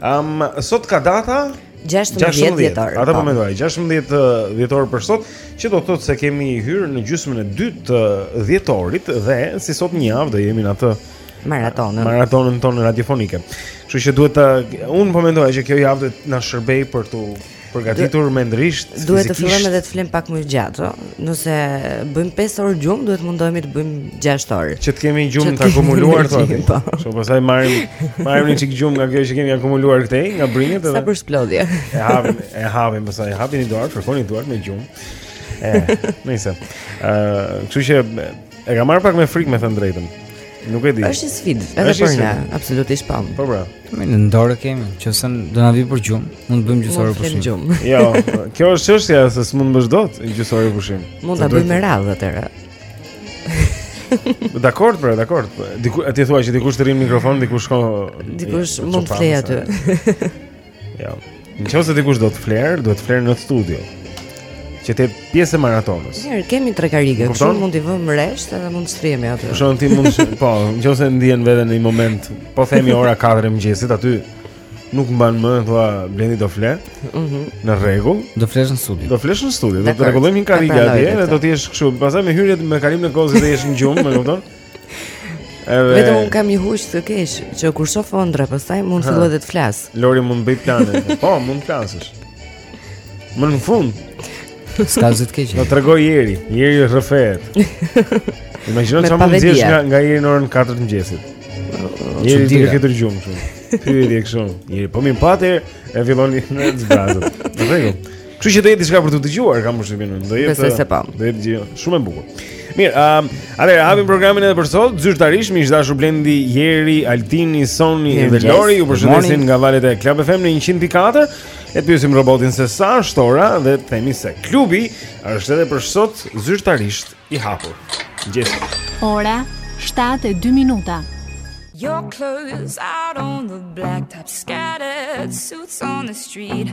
Um, sot ka data 16 dhjetor. Ata po, po. mendoj 16 dhjetor për sot, që do të thotë se kemi hyrë në gjysmën e dytë të dhjetorit dhe si sot një javë do jemi në atë maratonën. Maratonën tonë radiofonike. Kështu që duhet të unë po mendoj që kjo javë do na shërbej për të përgatitur mendërisht, fizikisht. Duhet të fillojmë edhe të flim pak më gjatë. Nëse bëjmë 5 orë gjumë, duhet të mundohemi të bëjmë 6 orë. Që të kemi gjumë të akumuluar thotë. Po. Kështu pastaj marrim marrim një çik gjumë nga kjo që kemi akumuluar këtej, nga brinjët edhe. Sa për shplodhje. E hapim, e hapim pastaj, hapini duart, fërkoni duart me gjumë. Eh, nice. Ëh, uh, kështu që E kam marrë pak me frikë me thënë drejtën. Nuk e di. Është një sfidë, edhe për ne, absolutisht po. Po pra. Ne në dorë kemi, nëse do na vi për gjum, mund të bëjmë gjysmë ore pushim. Gjum. Jo, kjo është çështja se s'mund të bësh dot gjysmë ore pushim. Mund ta bëjmë me radhë atëherë. Dakor, pra, dakor. Diku ti thua që dikush të rri në mikrofon, dikush shkon. Dikush mund të flejë aty. Jo. Në qoftë se dikush do të flerë, duhet të flerë në studio. Që të jetë pjesë e maratonës. Mirë, kemi tre karige, kështu mund t'i vëmë rresht edhe mund të shtrihemi aty. Për shkak ti mund të, po, në qoftë se ndien veten në një moment, po themi ora 4 e mëngjesit aty nuk mban më, thua Blendi do fle. Mhm. Mm në rregull, do flesh në studio. Do flesh në studio, do të rregullojmë një karige atje dhe do të jesh kështu. Pastaj me hyrjet me kalimin e kohës do të jesh në gjumë, më kupton? Edhe Vetëm unë kam një huq të keq që kur shoh ëndrra, pastaj mund të filloj të flas. Lori mund të bëj plane. po, mund të flasësh. Më në fund. S'ka gjë të keq. Do tregojë Jeri, Jeri rrëfehet. Imagjino çfarë mund të nxjerrësh nga nga Jeri në orën 4 të mëngjesit. Jeri ti ke të gjumë shumë. Ti e di kështu. Jeri po mirë patë e filloni në zbrazët. Në rregull. Kështu që do jetë diçka për t'u dëgjuar, kam përshtypjen unë. Do jetë. Besoj se po. Do jetë gjë shumë e bukur. Mirë, ëm, um, atëherë hapim programin edhe për sot. Zyrtarisht miq të dashur Blendi, Jeri, Altini, Soni dhe Lori ju përshëndesin nga valët e Club FM në 104. E pyesim robotin se sa është ora dhe themi se klubi është edhe për sot zyrtarisht i hapur. Gjithë. Ora 7:02 minuta. Your clothes out on the blacktop scattered suits on the street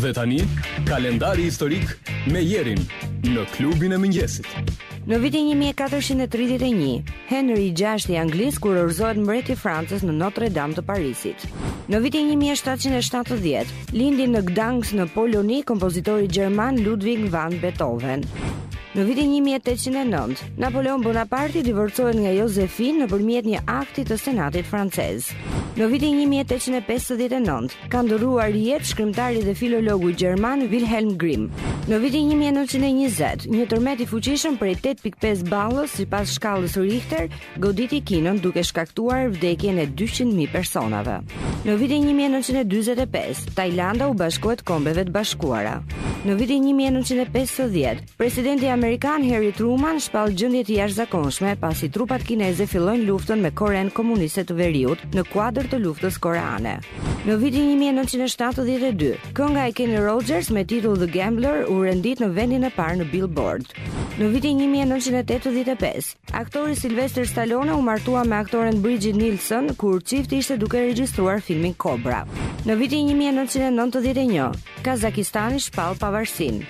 Dhe tani, kalendari historik me Jerin në klubin e mëngjesit. Në vitin 1431, Henry i gjashtë i Anglisë kurorëzohet mbret i Francës në Notre Dame të Parisit. Në vitin 1770, lindi në Gdansk në Poloni kompozitori gjerman Ludwig van Beethoven. Në vitin 1809, Napoleon Bonaparti divorcohet nga Josephine nëpërmjet një akti të Senatit francez. Në vitin 1859, ka ndërruar jetë shkrimtari dhe filologu gjerman Wilhelm Grimm. Në vitin 1920, një tërmet i fuqishëm prej 8.5 ballës sipas shkallës Richter goditi Kinën duke shkaktuar vdekjen e 200.000 personave. Në vitin 1945, Tajlanda u bashkohet Kombeve të Bashkuara. Në vitin 1950, Presidenti amerikan Harry Truman shpall gjendje të jashtëzakonshme pasi trupat kineze fillojnë luftën me Korenë Komuniste të Veriut në kuadër të luftës koreane. Në vitin 1972, kënga e Kenny Rogers me titull The Gambler u rendit në vendin e parë në Billboard. Në vitin 1985, Aktori Sylvester Stallone u martua me aktoren Brigitte Nielsen kur çifti ishte duke regjistruar filmin Cobra. Në vitin 1991, Kazakistani shpall pavarësinë.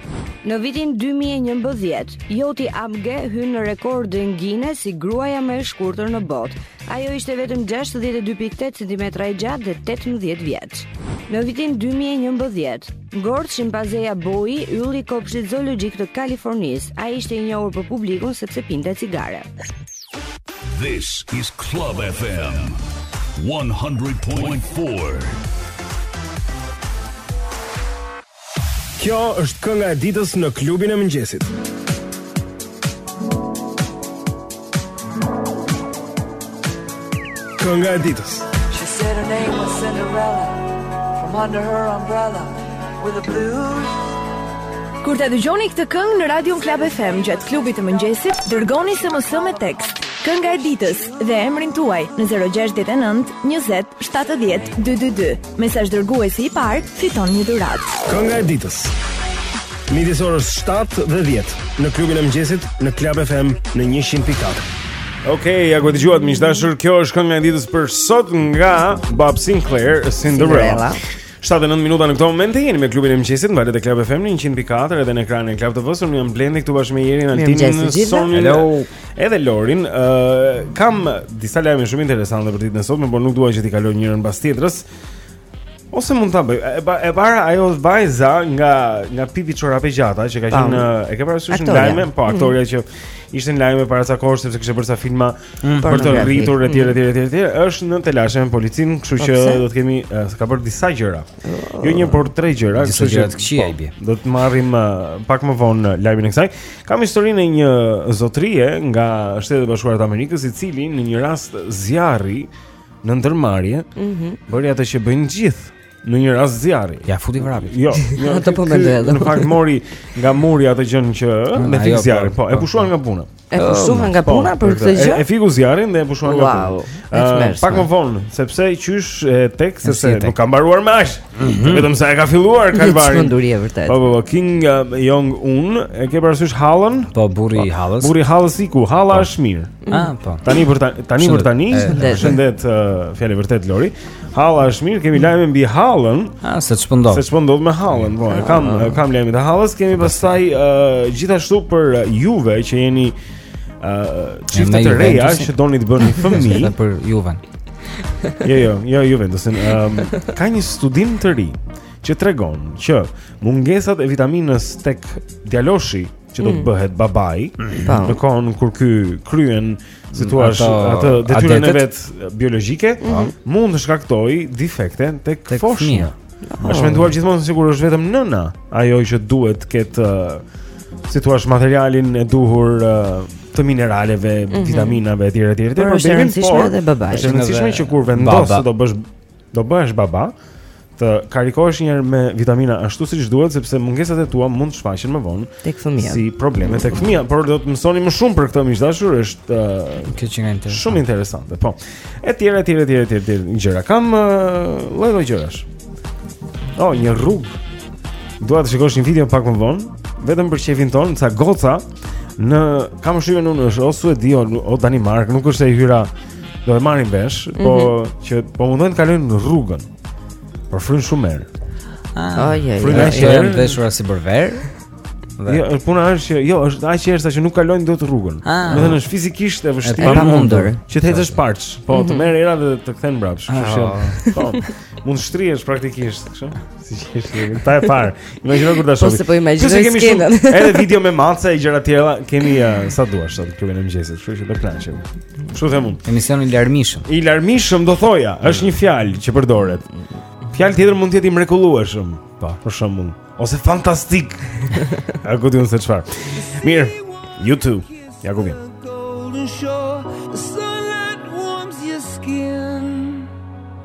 Në vitin 2011, Jyoti Amge hyn në rekordin Guinness si gruaja më e shkurtër në botë. Ajo ishte vetëm 62.8 cm e gjatë dhe 18 vjeç. Në vitin 2011, Ngordh shimpanzeja Boi, ylli i kopshtit zoologjik të Kalifornisë. Ai ishte i njohur për publikun sepse pinte cigare. This is Club FM 100.4. Kjo është kënga e ditës në klubin e mëngjesit. Kënga e ditës. She said her name was Cinderella from under her umbrella with a blues. Kur ta dëgjoni këtë këngë në radion Club FM gjatë klubit të mëngjesit, dërgoni SMS me tekst Kënga e ditës dhe emrin tuaj në 069 20 70 222. Mesazh dërguesi i parë fiton një dhuratë. Kënga e ditës. Midis orës 7 dhe 10 në klubin e mëngjesit në Club FM në 100.4. Okej, okay, ja ku dëgjuat miq të dashur, kjo është kënga e ditës për sot nga Bob Sinclar, Cinderella. 7 e 9 minuta në këto momente jeni me klubin e mëngjesit, valët e Club FM në 100.4 edhe në ekranin e Club TV-s, unë jam Blendi këtu bashkë me Erin, Altin, Sonin. Hello. Edhe Lorin, ë uh, kam disa lajme shumë interesante për ditën e sotme, por nuk dua që t'i kaloj njërën pas tjetrës. Ose mund ta bëj. E, ba, e para ajo është vajza nga nga Pipi Çorapegjata që ka qenë e ke parasysh në lajme, po mhm. aktorja mm. që ishte në lajme para ca kohësh sepse kishte bërë ca filma mm, për të rritur etj etj etj etj, është në telashe me policinë, kështu po, që do të kemi se ka bërë disa gjëra. Jo një por tre gjëra, kështu që të këqija i bie. Po, do të marrim pak më vonë lajmin e kësaj. Kam historinë e një zotërie nga Shtetet e Bashkuara të Amerikës, i cili në një rast zjarri në ndërmarrje, ëh, mm -hmm. bëri atë që bëjnë gjithë në një rast zjarri. Ja futi vrapi. Jo, jo atë po mendoj edhe. Në fakt mori nga muri atë gjënë që mm, me fik po, zjarri. Po, e po, pushuan nga puna. E oh, pushuan nga po, puna për këtë gjë. E fiku zjarrin dhe e pushuan nga puna. Wow. Pak më vonë, sepse i qesh, thekse nuk ka mbaruar më as. Mhm. Vetëm sa e ka filluar kalvari. Është ndodhi e vërtetë. Po, po, Kim Jong uh, Un, e ke parasysh Hallën? Po, burri i Hallës. Burri i Hallës iku, Halla është mirë. Mm. Ah, po. Tani për tani, tani për tani, shëndet uh, fjala vërtet Lori. Halla është mirë, kemi lajme mbi hallën. Ah, se ç'po ndodh. Se ç'po ndodh me hallën, po. E kam ah. kam lajmet e hallës, kemi pastaj uh, gjithashtu për juve që jeni uh, çifte të reja që doni të bëni fëmijë për Juven. Jo, jo, jo Juventusin. Ehm, um, ka një studim të ri që tregon që mungesat e vitaminës tek djaloshi që do të mm. bëhet babai po. në kohën kur ky kryen si thua atë detyrën e vet biologjike mhm. mund të shkaktojë defekte tek, tek foshnja oh. është menduar gjithmonë sikur është vetëm nëna ajo që duhet të ketë si thua materialin e duhur të mineraleve, mm -hmm. vitaminave etj etj etj. Por është e rëndësishme edhe babai. Është e rëndësishme që kur vendos se do bësh do bëhesh baba, të karikohesh një herë me vitamina ashtu siç duhet sepse mungesat e tua mund të shfaqen më vonë tek fëmija. Si probleme tek fëmija, por do të mësoni më shumë për këtë miq të dashur, është uh, kjo qenka interesante. Shumë interesante, po. Etj, etj, etj, etj, etj. Gjëra kam lloj uh, lloj gjërash. Oh, një rrugë. Dua të shikosh një video pak më vonë, vetëm për qejfin tonë, ca goca në kam shijuar unë është o Suedi o Danimarkë, nuk është e hyra do e marrim vesh, po mm -hmm. që po mundohen të kalojnë rrugën. Por fryn shumë erë. Ah, oh, jo, jo. Fryn ashtu janë veshura si për verë. Dhe. Jo, puna është që jo, është aq erë saqë nuk kalojnë dot rrugën. Ah. Domethënë është fizikisht e vështirë. E pamundur. Që të ecësh para, po mm -hmm. të mhm. merr era dhe të kthen mbrapsht, kështu ah. që. Po. Mund të shtrihesh praktikisht, kështu. Siç është për ta parë Imagjino kur ta shohësh Po se po imagjinoj skenën shumë Edhe video me mace e gjëra të tjera Kemi uh, sa duash sot te Klubi i Mëngjesit Kështu që do kënaqemi Kështu themi Emision i larmishëm I larmishëm do thoja është një fjalë që përdoret Fjalë tjetër mund të jetë i mrekullueshëm Po po. Për shembull Ose fantastik A ku di unë se çfarë Mirë U2 Ja ku vjen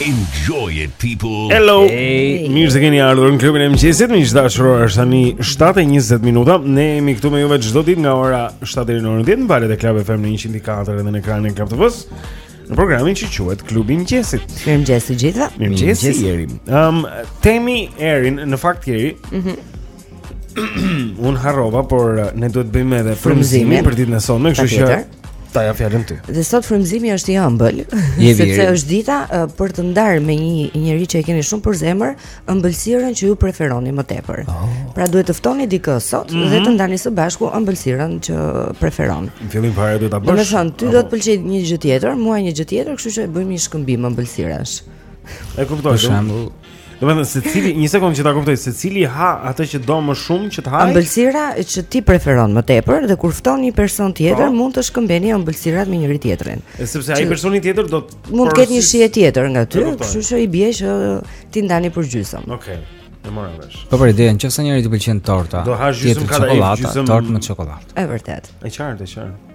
Enjoy it people. Hello. Hey. Mirë se keni ardhur në klubin e mëngjesit. Miq të dashur, ora është tani 7:20 minuta. Ne jemi këtu me juve çdo ditë nga ora 7 deri në orën 10 në valët e Club FM në 104 dhe në ekranin e Club TV-s. Në programin që quhet Klubi i Mëngjesit. Mirë mëngjes të gjithëve. Mirë mëngjes Erin. Ëm um, të themi Erin në fakt Erin. Mhm. Mm Un harrova, por eh, ne duhet të bëjmë edhe frymëzimin për ditën e sotme, kështu që ta jap fjalën ty. Dhe sot frymëzimi është i ëmbël, sepse është dita eh, për të ndarë me njerëz që e keni shumë për zemër, ëmbëlsirën që ju preferoni më tepër. Oh. Pra duhet të ftoni dikë sot mhm. dhe të ndani së bashku ëmbëlsirën që preferon. Në fillim fare duhet ta bësh. Domethënë, ty do të pëlqej një gjë tjetër, mua një gjë tjetër, kështu që e bëjmë një shkëmbim ëmbëlsirash. E kuptoj. Për shembull, Do të thënë secili, një sekondë që ta kuptoj secili ha atë që do më shumë që të haj. Ëmbëlsira që ti preferon më tepër dhe kur fton një person tjetër po. mund të shkëmbeni ëmbëlsirat me njëri tjetrin. E sepse ai personi tjetër do të mund të ketë një shije tjetër nga ty, kështu që i bie që t'i ndani për gjysëm. Okej. E mora vesh. Po për idenë, nëse njëri të pëlqen torta, do hash gjysmë kadaif, gjysmë tortë me çokoladë. Është vërtet. Është qartë, është qartë.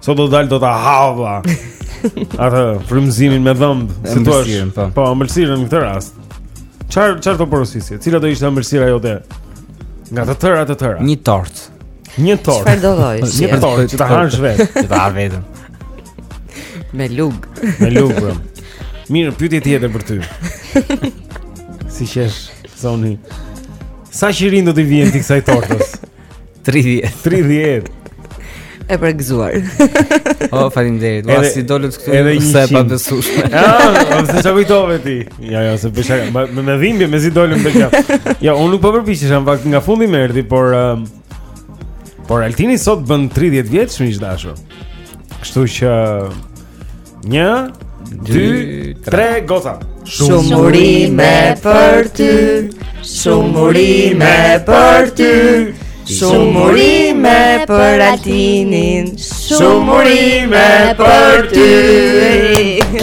Sot do dal do ta ha. Atë frymëzimin me dhëmb, si thua? Po. po, ëmbëlsirën në këtë rast. Çfarë çfarë do porosisje? Cila do ishte ëmbëlsira jote? Nga të tëra të tëra. Një tort. Një tort. Çfarë lloj? Një tort që ta hash vetë. Që ta ha vetëm. Me lug. Me lug. Bro. Mirë, pyetje tjetër për ty. Si qesh, Zoni? Sa qirinj do t'i vije ti kësaj tortës? 30. 30. Epo gëzuar O, faleminderit Ua, si dolët këtu Edhe një S'e besoj Ja, o, se ç'ë kujtove ti Ja, ja, se përshë Me, me dhimbje, me zi dolëm te kjo Ja, unë nuk po përpiqesha Në fakt, nga fundi më erdhi Por um, Por Altini sot bën 30 vjeç miq të dashur Kështu që Një, dy, tre, gëzuar Shumë urime për ty Shumë urime për ty Shumë urime për Altinin Shumë urime për ty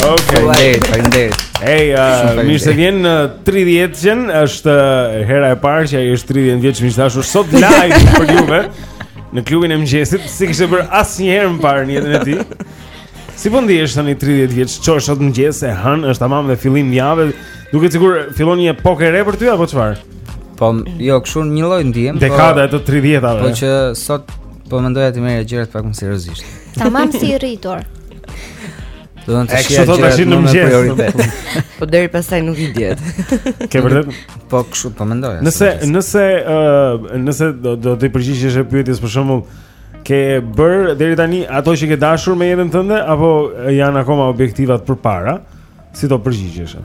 O, faleminderit, faleminderit Ej, uh, mirë se vjen në 30-vjeçen është hera e parë që ai është 30 vjeç miq të dashur sot live për juve në klubin e mëngjesit, s'e kishte bërë asnjëherë më parë në jetën e tij. Si po ndihesh tani 30 vjeç? Çohesh sot mëngjes e hënë, është tamam dhe fillim jave. Duket sikur fillon një epokë e re për ty apo çfarë? Po, jo, kështu një lloj ndihem. Po- Dekada e të 30-tave. Po që sot po mendoja t'i merrja gjërat pak më seriozisht. Tamam si i rritur. Do të thonë E, kështu thot tash në mëngjes. prioritet. Po deri pastaj nuk i dihet. E vërtet? Po kështu po mendoja. Nëse nëse ë nëse do do t'i përgjigjeshe pyetjes për shembull, Ke bërë deri tani ato që ke dashur me jetën tënde apo janë akoma objektivat përpara? Si do përgjigjesh?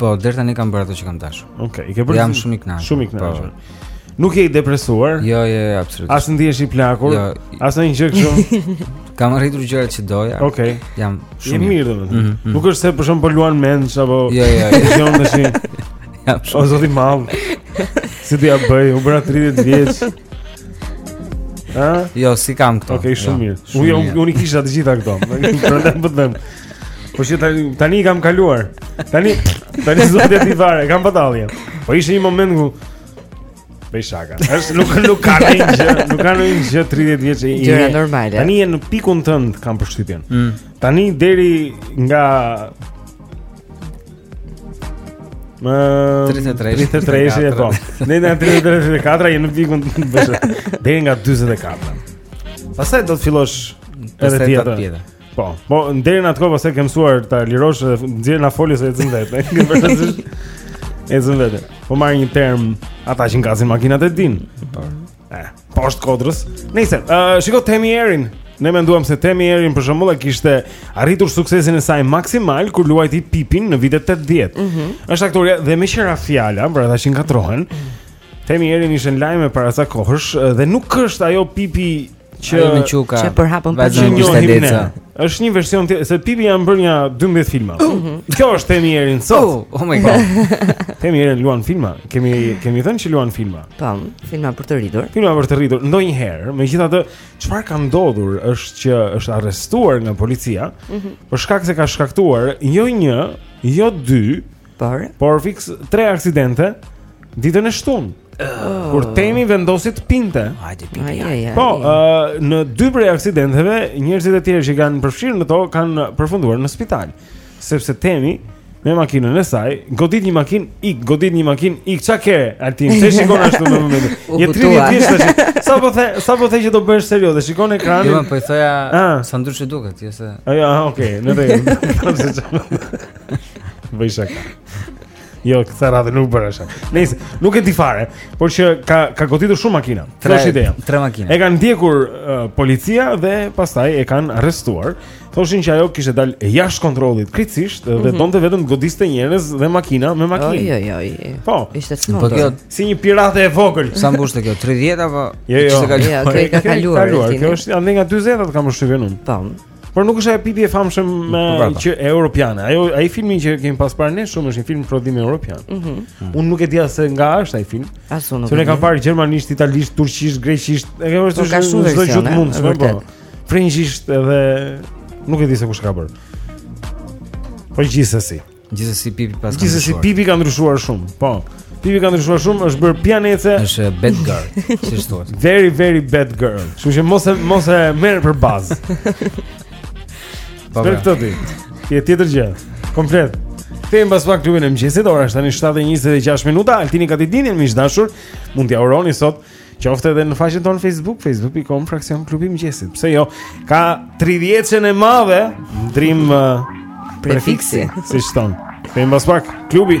Po, deri tani kam bërë ato që kam dashur. Okej, okay, i ke bërë. Jam shumë i kënaqur. Shumë i po. kënaqur. Po. Nuk je i depresuar? Jo, jo, jo, absolutisht. As ndihesh i plakur? Jo. As ndonjë gjë kështu? kam arritur gjërat që doja. Okej. Okay. Jam shumë i mirë domethënë. Mm -hmm, mm. Nuk është se për shkak po luan mendsh apo Jo, jo, jo. Jam tash. Jam shumë. O zoti i madh. Si t'ia bëj, u bëra 30 vjeç. Ë? Jo, s'i kam këto. Okej, shumë jo, mirë. Unë jam unë i kisha të gjitha këto. Prandaj po them. Po që tani tani kam kaluar. Tani tani zoti ti fare, kam batalje. Po ishte një moment ku Bëj shaka. Është nuk nuk ka ndonjë, nuk ka ndonjë gjë 30 vjeç e. Gjëra normale. Tani je në pikun tënd kam përshtypjen. Mm. Tani deri nga Më 33 33 ishe po. Nga 33 34 je në pikun tënd. Deri nga 44. Pastaj do të fillosh edhe tjetër. Po, po deri në atë kohë pastaj ke mësuar ta lirosh dhe nxjerr nga folja se ecën vetë. Ke vërtetë. Ecën vetë. Po marr një term ata që ngasin makinat e dinë. Po. Eh, poshtë kodrës. Nejse, ë, uh, shiko Temi Erin. Ne menduam se Temi Erin për shembull e kishte arritur suksesin e saj maksimal kur luajti Pipin në vitet 80. Mm -hmm. Është aktorja dhe meqë ra fjala, për ata që ngatërrohen. Temi Erin ishte në lajme para sa kohësh dhe nuk është ajo Pipi që më quka. Që përhapën pa gjë një shtedeca. Është një version tjetër se Pipi janë bërë një 12 filma. Mm -hmm. Kjo është Temi Erin sot. Oh, oh my god. Temi Erin luan filma. Kemi kemi thënë që luan filma. Po, filma për të rritur. Filma për të rritur. Ndonjëherë, megjithatë, çfarë ka ndodhur është që është arrestuar nga policia mm -hmm. për shkak se ka shkaktuar jo një, jo dy, por por fiks tre aksidente ditën e shtunë. Oh. Kur temi vendosi të pinte. Hajde pinte. Po, uh, në dy prej aksidenteve, njerëzit e tjerë që janë përfshirë në to kanë përfunduar në spital. Sepse temi me makinën e saj, godit një makinë, ik, godit një makinë, ik, ça ke? Altin, s'e shikon ashtu në momentin. Je 30 vjeç tash. Sapo the, sapo the që do bëhesh serioz, e shikon ekranin. Jo, po i thoja, ah. sa ndryshe duket, jo se. Jo, ah, okay, në rregull. Bëj shaka. Jo, këtë radhë nuk bëra shaka. Nejse nuk e di fare, por që ka ka goditur shumë makina. Tre ideja. Tre makina. E kanë ndjekur uh, policia dhe pastaj e kanë arrestuar. thoshin që ajo kishte dalë jashtë kontrollit krejtësisht dhe mm -hmm. donte vetëm godiste njerëz dhe makina me makinë. Jo, jo, jo. Po. Ishte çmendur. Po kjo si një pirate e vogël. Sa mbushte kjo? 30 apo? Jo, jo. Kishte kaluar. Ja, kjo ka kaluar. kaluar. Kjo është ende nga 40-at kam përshtypjen unë. Po. Por nuk është ajo Pipi e famshme me po, pra, pra. që e europiane. Ajo ai filmi që kemi pas parë ne shumë është një film prodhim europian. Mhm. Mm -hmm. Unë nuk e di se nga është ai film. As unë nuk. Unë kam parë gjermanisht, italisht, turqisht, greqisht. E kemi vështirë të shkojmë në çdo gjë mund të bëjmë. Frëngjisht edhe nuk e di se kush ka bërë. Po gjithsesi. Gjithsesi pipi pas. Gjithsesi pipi ka ndryshuar shumë. Po. Pipi ka ndryshuar shumë, është bërë pijanece. Është bad girl, si thua. Very very bad girl. Kështu që mos e mos e merr për bazë. Po. Për këtë ti. Ti je tjetër gjë. Komplet. Kthehemi pas pak klubin e mëngjesit, ora është tani 7:26 minuta. Altini ka ditëlindjen miq dashur, mund t'ia uroni sot Qoftë edhe në faqen tonë Facebook, facebook.com fraksion klubi i mëngjesit. Pse jo, ka 30-vjeçen e madhe, ndrim uh, prefiksi, siç thonë. Kthehemi pas pak, klubi.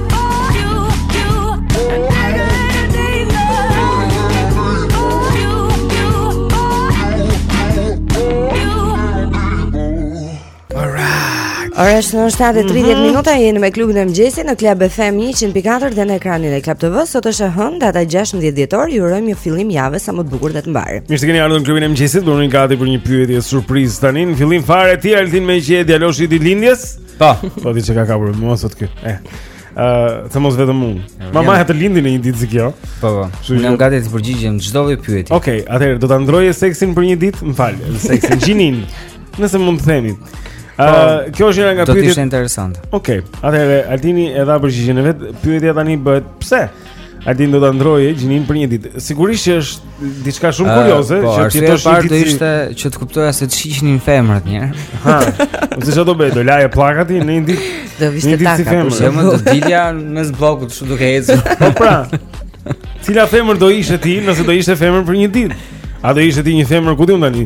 Ora është në 7:30 mm -hmm. minuta jeni me klubin e mëngjesit në Club FM 100.4 dhe në ekranin e Club TV. Sot është e hënë data 16 dhjetor. Ju urojmë një fillim jave sa më të bukur dhe të mbarë. Mirë se keni ardhur në klubin e mëngjesit. Bëhuni gati për një pyetje surprizë tani. Në fillim fare ti Altin meqë je djaloshi i ditëlindjes. Po, po di ç'më ka kapur mua sot ky. Eh. Ë, uh, mos vetëm unë. Mamaja të lindi në një ditë si kjo. Po, po. Unë jam gati të përgjigjem çdo lloj pyetje. Okej, okay, atëherë do ta ndroje seksin për një ditë, më fal, seksin gjininë. Nëse mund të themi. Ë, uh, kjo është një nga pyetjet. Do të ishte interesant. Okej, okay, atëherë Altini e dha përgjigjen e vet. Pyetja tani bëhet pse? Altin do ta ndroje gjininë për një ditë? Sigurisht që është diçka shumë kurioze, uh, po, që ti do të shihni. Do ishte që të kuptoja se ç'ishin femrat një herë. Ha. Ose çfarë do bëje? Do laje pllakat në një ditë. Do vishje taka. Një ditë si femër, do dilja mes bllokut kështu duke ecur. Po pra. Cila femër do ishe ti nëse do ishe femër për një ditë? A do ishe ti një femër ku di unë tani?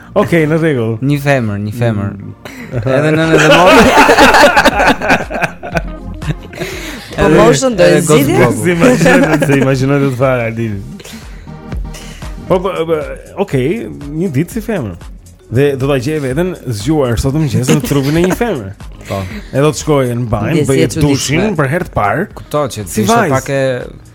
Okej, në rregull. Një femër, një femër. Mm. Edhe nënë dhe motër. Po moshën do e zgjidhje. Si e imagjinon, si e imagjinon ti fare Altin. Po, po, po okej, një ditë si femër. Dhe do ta gjeje veten zgjuar sot mëngjes në trupin e një femre. Po. Edhe do të shkoje në banjë, bëje dushin për herë të parë. Kuptoj që ti ishe pak e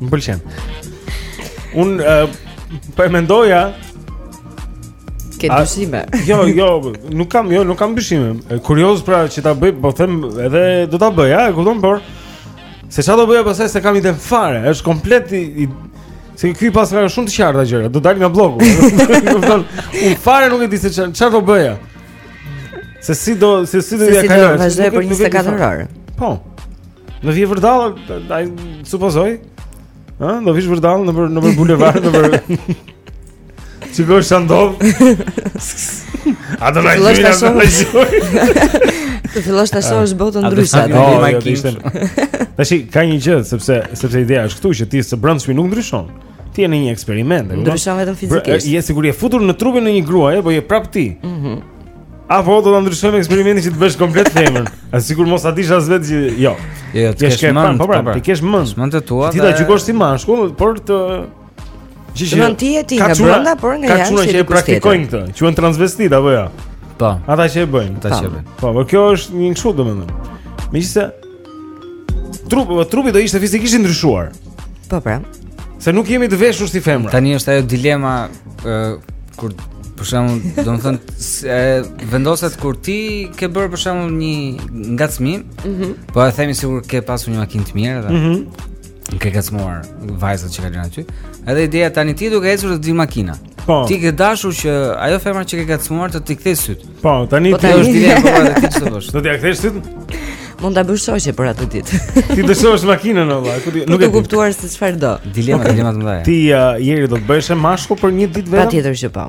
Më pëlqen. Un uh, po e mendoja ke dyshime. Jo, jo, nuk kam, jo, nuk kam dyshime. Kurioz jam që ta bëj, po them edhe do ta bëj, a e kupton, por se çfarë do bëja pastaj s'e kam ide fare, është komplet i, i Se ky paska shumë të qarta gjëra, do dal nga blloku. Kupton, un fare nuk e di se çfarë do bëja. Se si do, se si do t'ia kaloj. Se si do vazhdoj për 24 orë. Po. Do vi vërdall, supozoj. Ë, do vish vërdall nëpër nëpër bulevard nëpër. Ti bësh sandov. A do na jeni na të bëjë? Të fillosh ta shohësh botën ndryshe atë ditë, makinë. Tash ka një gjë sepse sepse ideja është këtu që ti së brendshmi nuk ndryshon. Ti je në një eksperiment, ndryshon vetëm fizikisht. Je sikur i futur në trupin e një gruaje, po je prap ti. Mhm. Apo do ta ndryshojmë eksperimentin që të bësh komplet femër. Sikur mos ta dish as vetë që jo. Jo, jo të kesh mend, po pra, po pra. të kesh mend. Mendtë e tua. Ti të gjykosh si mashkull, por të Që që mund ti je ti nga brenda, por nga jashtë. Ka çuna që e praktikojnë këtë, quhen transvestit apo jo? Po. Ata që e bëjnë, ata që e bëjnë. Po, por kjo është një kështu domethënë. Megjithëse Trup, trupi do ishte fizikisht i ndryshuar. Po pra. Se nuk jemi të veshur si femra. Tani është ajo dilema ë uh, kur për shembull, domethënë se vendoset kur ti ke bërë për shembull një ngacmim, mm -hmm. po e themi sikur ke pasur një makinë të mirë dhe. Mm -hmm. Ke ngacmuar vajzat që kalojnë aty. Edhe ideja tani ti duke ecur të del makina. Po. Ti ke dashur që ajo femra që ke ngacmuar të t'i kthej syt. Po, tani po, ti është dilemë për atë ti çfarë bësh? Do t'i kthesh syt? Mund ta bësh shoqe për atë ditë. T'i lëshosh makinën apo ku ti nuk e kuptuar se çfarë do. Dilema, dilema të mëdha. Ti uh, jeri do të bëheshe mashkull për një ditë vetëm? Patjetër që po.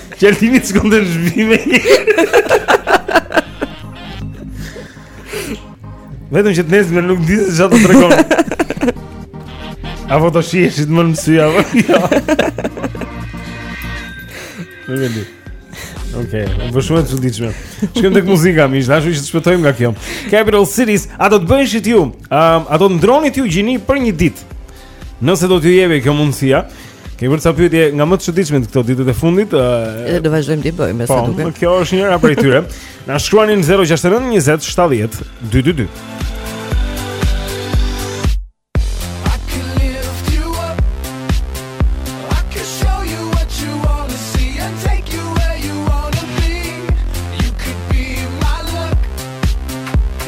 Qertimi të shkonte në shbi me një Vetëm që të nesë me nuk ditë që ato të regon Apo të shie që të më në mësy Apo jo Nuk e di Ok, me përsiatje të çuditshme Shkojmë tek muzika, mirë është që të shpëtojmë nga kjo Capital Cities, a do të donit që ju um, A do të ndërronit ju gjini për një ditë Nëse do t'ju jepej kjo mundësia, Kemi bërë ca pyetje nga më të çuditshmet këto ditët e fundit. Edhe do vazhdojmë t'i bëjmë sa po, duket. Po, kjo është njëra prej tyre. Na shkruani në 069 20 70 222.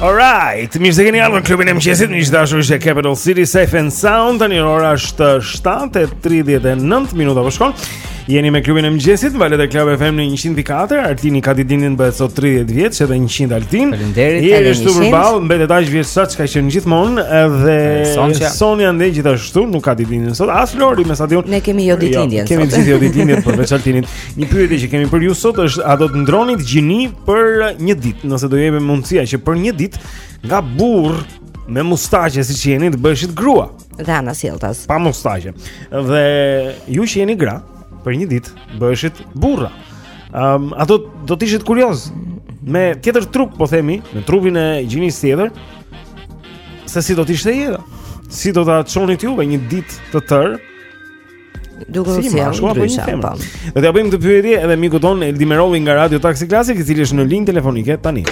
Alright, mirë se keni ardhur në klubin e mëngjesit. Miq të dashur, ishte Capital City Safe and Sound. Tani ora është 7:39 minuta po shkon. Jeni me klubin e mëngjesit, valët e Club FM në 104, Altini ka ditëlindjen bëhet sot 30 vjeç, edhe 100 Altin. Faleminderit, edhe 100. Jeri përballë, mbetet aq vjeç sa ç'ka qenë gjithmonë, edhe Sonja. Sonja gjithashtu, nuk ka ditëlindjen sot, as Lori me sa di unë. Ne kemi jo ditëlindjen jo, sot. Kemi gjithë jo ditëlindjen përveç Altinit. Një pyetje që kemi për ju sot është, a do të ndërronit gjini për një ditë, nëse do jepej mundësia që për një ditë, nga burrë me mustaqe siç jeni të bëheshit grua. dhe anasjelltas. Pa mustaqe. Dhe ju që jeni gra, për një ditë bëheshit burra. Ëm, um, a do të ishit kuriozë me tjetër trup, po themi, me trupin e gjinisë tjetër, se si do të ishte jeta. Si do ta çonit juve një ditë të tërë Duke u thënë, shkua po një tema. Do t'ia bëjmë këtë pyetje edhe mikut tonë Eldi Merolli nga Radio Taxi Classic, i cili është në linjë telefonike tani.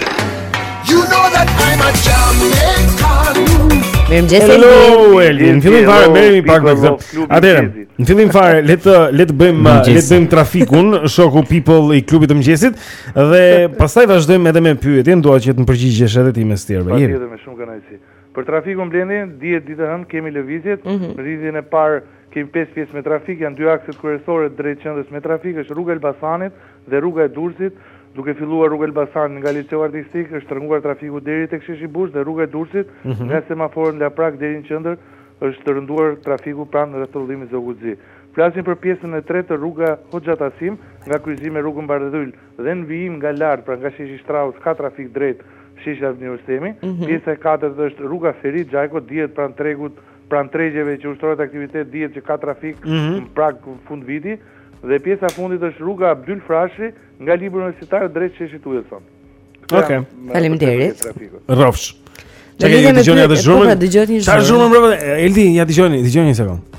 You know that I'm a Jamaican. Mirëmëngjes Eldi. Hello, Eldi, në fillim fare, merremi pak me këtë Atëherë, në fillim fare, le të bëjmë Le të bëjmë trafikun, shoku people i klubit të mëngjesit Dhe pastaj vazhdojmë edhe me pyetjen Dua që të më përgjigjesh edhe ti me stjerve Patjetër me shumë kënaqësi Për trafikun Blendi, dihet ditë e hënë kemi lëvizjet, në rridhjen e parë kemi pesë pjesë me trafik, janë dy akset kryesore drejt qendrës me trafik, është rruga e Elbasanit dhe rruga e Durrësit, duke filluar rruga e Elbasanit nga Liceu Artistik është rënduar trafiku deri tek sheshi Bush dhe rruga e Durrësit nga semaforët në Laprakë deri në qendër është rënduar trafiku pranë rrethrrotullimit Zogu i Zi. Flasim për pjesën e tretë rruga Hoxha Tahsim nga kryqëzimi me rrugën Bardhyl, dhe në vijim nga lart, pra nga sheshi Shtraus ka trafik drejt sheshi Avni Rustemi, pjesa e katërt është rruga Ferit Xhajko, dihet pranë tregut, pranë tregjeve që ushtrohet aktivitet, dihet që ka trafik në prag fundviti, dhe pjesa e fundit është rruga Abdyl Frashëri nga Libri Universitar drejt sheshit Uilson. Okej. Faleminderit. Rrofsh. Ça ka, e dëgjoni atë zhurmë? Çfarë zhurmë mbrapa? Eldi, ja dëgjoni, dëgjoni një sekond.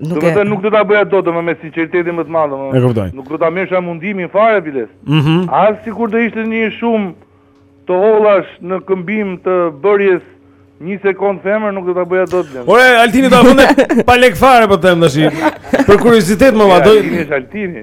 Nuk e... Nuk do ta bëja dot, domethënë me sinqeritetin më të madh, më... E kuptoj. Nuk do ta merrsha mundimin fare, biles. Mm -hmm. As sikur do ishte një shumë të hollash në këmbim të bërjes Një sekond femër nuk do ta bëja dot Blend. Ore Altini do ta bënte pa lek fare po them tash. Për kuriozitet më vado. Altini është Altini.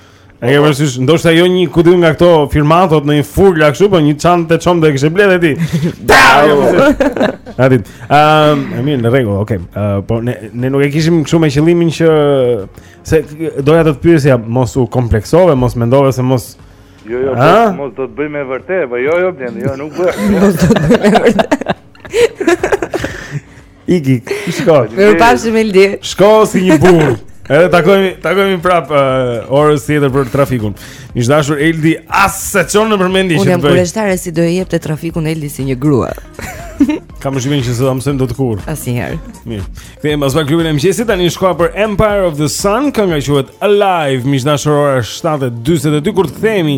E ke vështirë, ndoshta jo një kudy nga këto firmatot, ndonjë Furla kështu, po një çantë të çon do e kishe blerë ti. Ehm, e mirë, në rregull, okay. Uh, po ne ne nuk e kishim kështu me qëllimin që se doja të të pyesja, mos u kompleksove, mos mendove se mos Jo, jo, po, mos do të bëj me vërtetë, po jo, jo, Blend, jo, nuk bëj. Mos do të bëj me vërtetë. Ik ik, shko. Mirupafshim Eldi. Shko si një burr. Edhe takohemi, takohemi prap uh, orës tjetër për trafikun. Miq të dashur Eldi, as s'e çon nëpër mendje që ta bëjë. Unë jam kureshtare si do e jepte trafikun Eldi si një grua. Kam shumë që s'do e mësojmë dot kurrë. Asnjëherë. Mirë. Kthehemi pas te klubi e mëngjesit tani shkojmë për Empire of the Sun, kënga quhet Alive, miq të dashur ora 7:42 kur të kthehemi.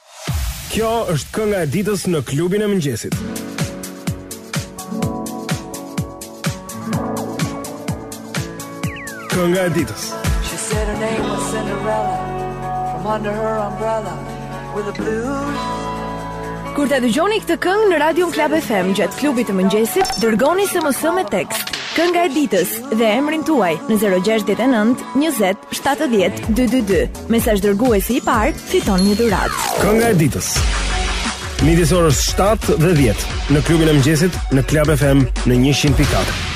Kjo është kënga e ditës në klubin e mëngjesit. Kënga e ditës. She said her name was Cinderella from under her umbrella with a blue Kur ta dëgjoni këtë këngë në Radio Klab FM gjatë klubit të mëngjesit, dërgoni SMS me tekst. Kënga e ditës dhe emrin tuaj në 069 20 70 222. Mesazhdërguesi i parë fiton një dhuratë. Kënga e ditës. Midis orës 7 dhe 10 në klubin e mëngjesit në Club FM në 100.4.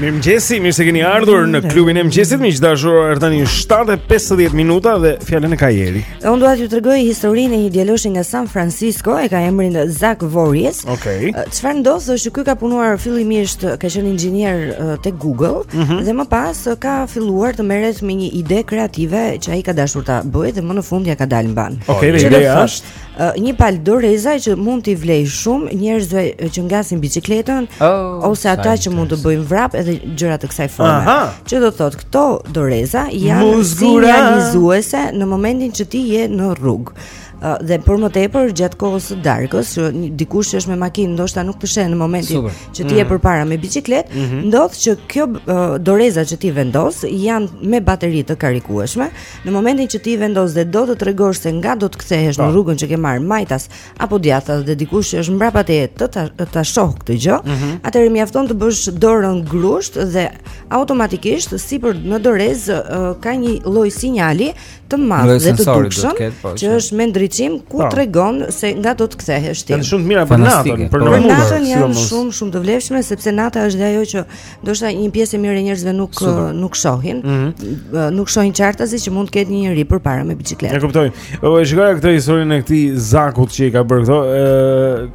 Mirëmëngjesi, mirë se keni ardhur në klubin e mëngjesit. Miq të dashur, është tani 7:50 minuta dhe fjalën e ka Jeri. Unë dua t'ju tregoj historinë e një djaloshi nga San Francisco, e ka emrin Zak Vorhies. Okej. Okay. Çfarë ndodh është që ky ka punuar fillimisht, ka qenë inxhinier te Google mm -hmm. dhe më pas ka filluar të merret me një ide kreative që ai ka dashur ta bëjë dhe më në fund ia ka dalë mbanë. Okej, okay, dhe ideja është uh, një palë doreza që mund t'i vlejë shumë njerëzve që ngasin biçikletën oh, ose ata që mund të bëjnë vrap edhe gjëra të kësaj forme. Aha. Që do thotë këto doreza janë sinjalizuese në momentin që ti je në rrugë. dhe për më tepër gjatë kohës së darkës, që dikush që është me makinë ndoshta nuk të sheh në momentin Super. që ti je mm. përpara me biçikletë, mm -hmm. ndodh që kjo uh, doreza që ti vendos janë me bateri të karikueshme. Në momentin që ti vendos dhe do të tregosh se nga do të kthehesh në po. rrugën që ke marrë majtas apo djathtas dhe dikush që është mbrapa teje ta, ta shohë këtë gjë, mm -hmm. atëherë mjafton të bësh dorën grusht dhe automatikisht sipër në dorezë uh, ka një lloj sinjali të madh dhe të dukshëm po, që është me ndriçim ku po. tregon se nga do të kthehesh ti. Është shumë e mirë për natën, për po. natën janë shumë shumë të vlefshme sepse nata është ajo që ndoshta një pjesë e mirë e njerëzve nuk Super. nuk shohin, mm -hmm. nuk shohin qartazi që mund të ketë një njeri përpara me biçikletë. E kuptoj. Po e shikoj këtë historinë e këtij Zakut që i ka bërë këto. Ë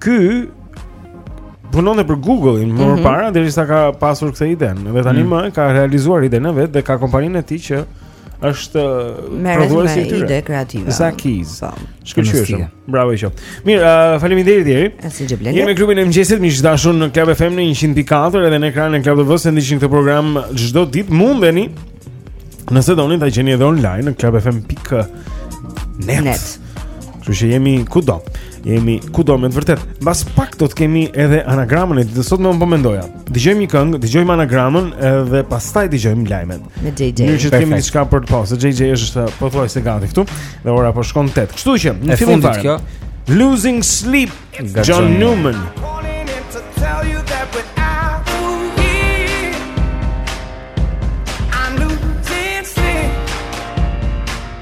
ky punonte për Google-in më mm -hmm. parë derisa ka pasur këtë idenë. Dhe tani mm -hmm. më ka realizuar idenë e vet dhe ka kompaninë e tij që është prodhuesi i tyre. Ide kreative. Zakiz. Po. Shkëlqyeshëm. Bravo i qoftë. Mirë, uh, faleminderit Jeri. Jemi me klubin e mëngjesit, miq të dashur në Club FM në 104 edhe në ekranin e Club TV ta ndiqni këtë program çdo ditë. Mundeni nëse doni ta gjeni edhe online në Club FM pik net. net. Kështu që jemi kudo. Jemi kudo me të vërtetë. Mbas pak do të kemi edhe anagramën e ditës sot më po mendoja. Dëgjojmë një këngë, dëgjojmë anagramën dhe pastaj dëgjojmë lajmet. Me JJ. Nëqoftëse kemi diçka për të pasur. JJ është pothuajse gati këtu dhe ora po shkon 8. Kështu që në fillim ta kemi Losing Sleep nga John Newman.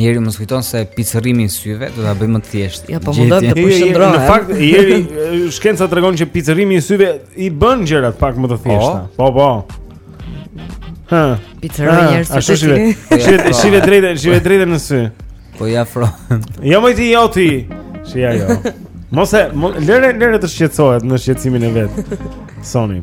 Jeri mos kujton se picërrimi i syve do ta bëjë më të thjeshtë. Jo, po mundohet të përqendrohet. Në fakt, Jeri shkenca tregon që picërrimi i syve i bën gjërat pak më të thjeshta. Po, po. Ha. Picërrimi i syve. Ashtu shive. Shive, shive drejtë, shive drejtë në sy. Po ja afro. Jo më ti, jo ti. Si ajo. Mos e lëre, lëre të shqetësohet në shqetësimin e vet. Soni.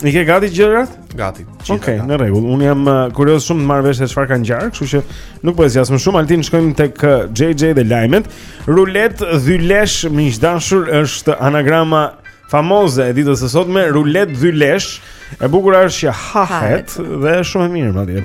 I ke gati gjërat? Gati. Okej, okay, në rregull. Unë jam uh, kurioz shumë të marr vesh se çfarë ka ngjarë, kështu që nuk po e zgjas më shumë. Altin shkojmë tek JJ uh, dhe Lajmet. Rulet dhylesh miq të dashur është anagrama famoze e ditës së sotme, rulet dhylesh. E bukura është që hahet dhe është shumë e mirë madje.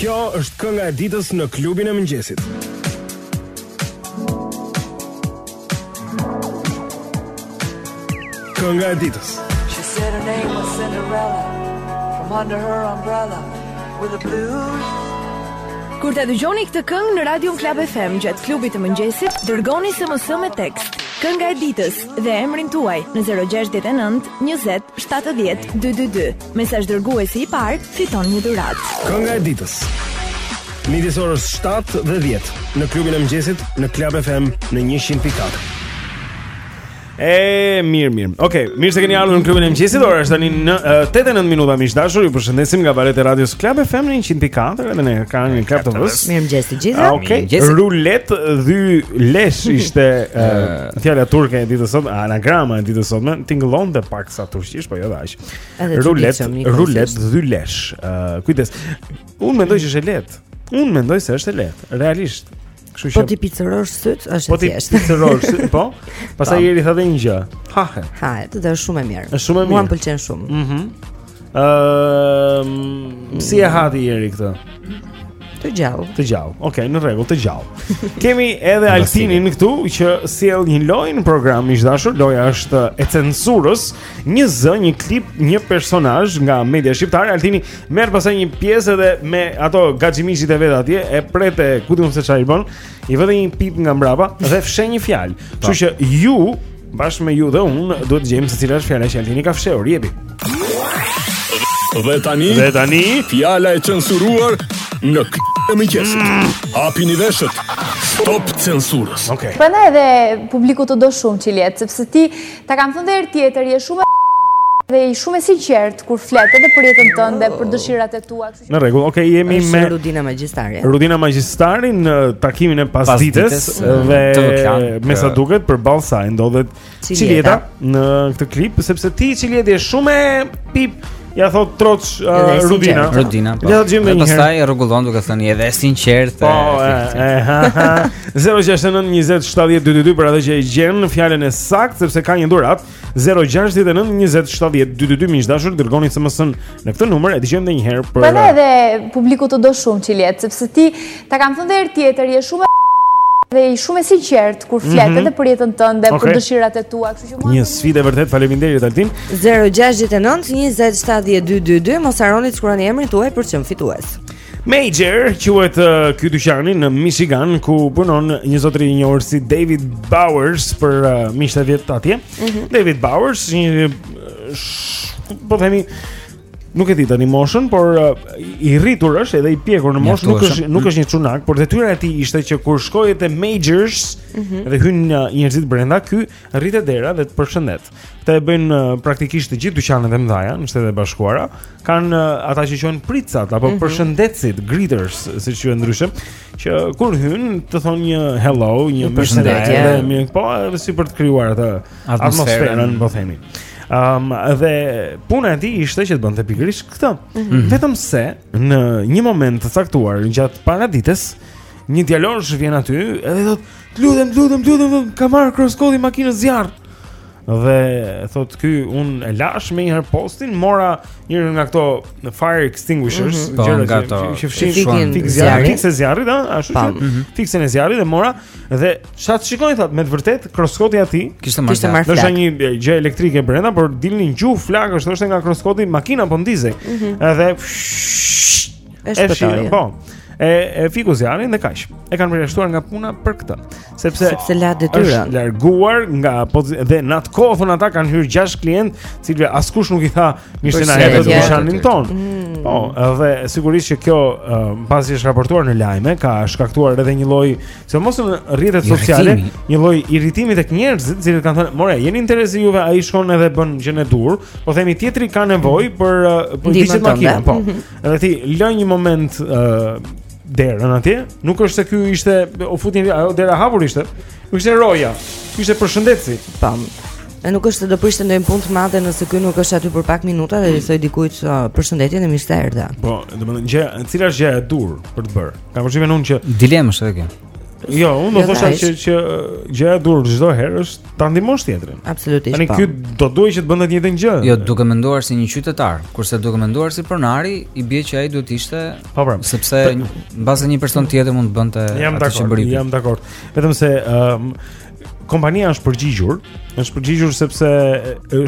Kjo është kënga e ditës në klubin e mëngjesit. Kënga e ditës. She said her name was Cinderella from under her umbrella with a blue Kur ta dëgjoni këtë këngë në Radio Club FM gjatë klubit të mëngjesit, dërgoni SMS me tekst Kënga e ditës dhe emrin tuaj në 069 Njëzet, shtatëdhjetë, dy, dy, dy. Mesazh dërguesi i parë fiton një dhuratë. Kënga e ditës. Midis orës 7 dhe 10 në klubin e mëngjesit në Club FM në 100.4. E mirë, mirë. Okej, okay, mirë se keni ardhur në klubin e mëngjesit. Ora është tani 8 e 9 minuta miq të dashur. Ju përshëndesim nga valët e radios Club FM në 100.4 edhe në ekranin e Club TV-s. Mirëmëngjes të gjithëve. Ah, okej, okay. rulet dhylesh ishte Fjala turke e ditës sot, anagrama e ditës sot, tingëllon dhe paksa turqisht, po jo dash. Rulet, rulet dhylesh. Ë, uh, kujdes. Unë mendoj që është e lehtë. Unë mendoj se është e lehtë, realisht. Kështu po që Po t'i picërrosh sytë, është e thjeshtë. Po t'i picërrosh sytë, po. Pastaj po. Jeri tha dhe një gjë. Hahet. Hahet, dhe është shumë e mirë. Është shumë e mirë. Mua më pëlqen shumë. Mhm. Mm Ëm, um, si e ha ti Jeri këtë? Të gjallë. Të gjallë. Okej, okay, në rregull, të gjallë. Kemi edhe Altinin këtu që sjell një lojë në program miq të dashur. Loja është e censurës, një zë, një klip, një personazh nga media shqiptare. Altini merr pastaj një pjesë edhe me ato gaxhimixhit e veta atje, e pret e ku di unë se çfarë i bën. I vë një pip nga mbrapa dhe fsheh një fjalë. Kështu që ju Bashkë me ju dhe unë duhet të gjejmë se cila është fjala që Altini ka fshehur. Jepi. Dhe tani, dhe tani, fjala e censuruar në këtë mëngjes. Mm. Hapini veshët. Stop censurës. Okej. Okay. Prandaj edhe publiku të do shumë Çiliet, sepse ti ta kam thënë edhe herë tjetër, je shumë dhe je shumë e sinqertë kur flet edhe për jetën tënde, për dëshirat e tua. Në rregull, okay, jemi me Rudina Magjistari. Rudina Magjistari në takimin e pasdites dhe mm, me sa duket përballë saj ndodhet Çilieta në këtë klip sepse ti Çilieta je shumë pip Ia thotë troç uh, Rudina. Rudina. Po. Ja ta dëgjojmë një herë. Pastaj rregullon duke thënë edhe e sinqertë. Po, e, e, 069 20 70 222 për atë që e gjen fjalën e saktë sepse ka një dhuratë. 0-6-9-20-70-2-22 Miq të dashur, dërgoni SMS-në në këtë numër E dëgjojmë edhe njëherë për... Prandaj edhe publiku të do shumë Çiliet Sepse ti, ta kam thënë dhe herë tjetër Je shumë dhe je shumë e sinqertë Kur mhm. flet edhe për jetën tënde për dëshirat e tua Një sfidë e vërtetë, faleminderit Altin 0-6-9-20-70-2-22 Mos harroni të shkruani emrin tuaj për të qenë fitues Meijer quhet uh, ky dyqani në Michigan ku punon një zotëri i njohur si David Bowers për uh, mjaft vjet atje. Mm -hmm. David Bowers, një uh, po themi nuk e di tani moshën, por uh, i rritur është edhe i pjekur në moshë, nuk është nuk është një çunak, por detyra e tij ishte që kur shkoje te Meijer's mm -hmm. dhe hyjnë uh, njerëzit brenda, ky rri te dera dhe të përshëndet. Këtë e bëjnë praktikisht të gjithë dyqanet e mëdha në Shtetet e Bashkuara. Kanë ata që quhen pritësat apo mm -hmm. përshëndetësit, greeters, siç quhen ndryshe, që kur hyn të thonë një hello, një përshëndetje, yeah. dhe mirë, po edhe si për të krijuar atë atmosferën, po themi. Ëm um, dhe puna e tij ishte që të bënte pikërisht këtë. Mm -hmm. Vetëm se në një moment të caktuar gjatë paradites, një djalosh vjen aty edhe thotë Lutem, lutem, lutem, lutem, ka marrë kroskoti i makinës zjarr. Dhe thotë ky unë e lashë menjëherë postin, mora një nga këto fire extinguishers, mm -hmm. gjëra po, që që fshin shkon fik zjarri, fikse zjarri, da, ashtu që mm -hmm. fiksen e zjarrit dhe mora dhe ça të shikoj thotë me të vërtetë kroskoti aty kishte marrë kishte marrë flak. një gjë elektrike brenda, por dilnin gjuhë flakësh, thoshte nga kroskoti makina po ndizej. Mm -hmm. Edhe E shpëtoi. Po. E, e fiku zjarrin dhe kaq. E kanë përjashtuar nga puna për këtë, sepse sepse la detyrën. Është larguar nga dhe në atë kohë thonë ata kanë hyrë 6 klientë, të cilëve askush nuk i tha mirë se na erdhët në dyqanin tonë. Mm. Po, edhe sigurisht që kjo pasi është raportuar në lajme ka shkaktuar edhe një lloj, sidomos në rrjetet sociale, një lloj irritimi tek njerëzit, të cilët kanë thënë, "More, jeni në terezi juve, ai shkon edhe bën gjënë e duhur." Po themi tjetri ka nevojë për për digjet makina, po. Mhm. Edhe ti lë një moment ë uh, derën atje, nuk është se ky ishte u futi ajo dera hapur ishte. Nuk ishte roja. Ishte përshëndetësi. Tam. E nuk është se do prishte ndonjë punë të madhe nëse ky nuk është aty për pak minuta dhe i thoj dikujt uh, përshëndetjen e mirë se erdha. Po, domethënë gjë, e cila është gjëja e duhur për të bërë. Kam vështirë unë që dilemësh edhe kjo. Jo, unë do jo, thosha që që gjëja e duhur çdo herë është ta ndihmosh tjetrin. Absolutisht. Ani po. ky do duhet që të bënte të njëjtën gjë. Jo, duke menduar si një qytetar, kurse duke menduar si pronari, i bie që ai duhet të ishte, po, po. sepse mbase një person tjetër mund të bënte atë që bëri. Jam dakord. Vetëm se ëm kompania është përgjigjur, është përgjigjur sepse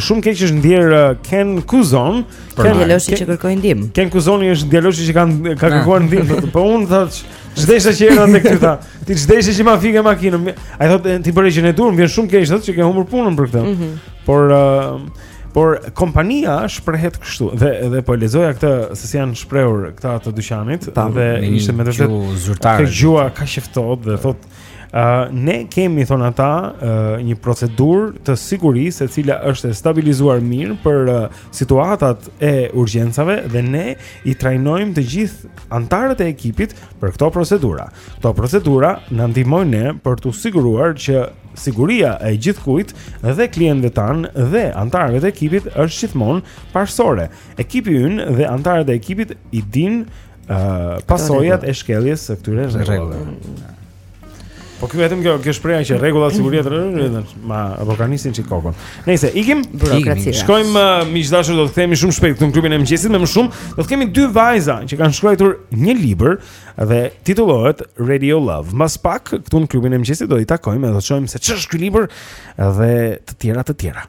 shumë keq është ndier Ken Kuzon, Ken Djaloshi që kërkoi ndihmë. Ken Kuzoni është Djaloshi që kanë ka kërkuar ndihmë, po unë thashë Ç'desha që erdha tek ty tha. Ti ç'deshe që ma fikë makinën. Ai thotë ti bëre gjënë e duhur, më vjen shumë keq thotë që ke humbur punën për këtë. Mm -hmm. Por uh, por kompania shprehet kështu dhe edhe po e lexoja këtë se si janë shprehur këta të dyqanit dhe ishte me të vërtetë zyrtar. Kjo gjuha kaq e ftohtë dhe thotë Ë uh, ne kemi thonë ata uh, një procedurë të sigurisë e cila është e stabilizuar mirë për uh, situatat e urgjencave dhe ne i trajnojmë të gjithë anëtarët e ekipit për këto procedura. Këto procedura na ndihmojnë ne për të siguruar që siguria e gjithkujt dhe klientëve tanë dhe anëtarëve të ekipit është gjithmonë parësore. Ekipi ynë dhe anëtarët e ekipit i dinë uh, pasojat e shkeljes së këtyre rregullave. Po ky vetëm kjo kjo shprehja që rregullat e sigurisë të rënë, ma apo kanë nisin çik kokën. Nëse ikim burokracia. Shkojmë uh, miq të dashur do të kthehemi shumë shpejt këtu në klubin e mëngjesit me më shumë. Do të kemi dy vajza që kanë shkruar një libër dhe titullohet Radio Love. Mas pak këtu në klubin e mëngjesit do i takojmë dhe do të shohim se ç'është ky libër dhe të tjera të tjera.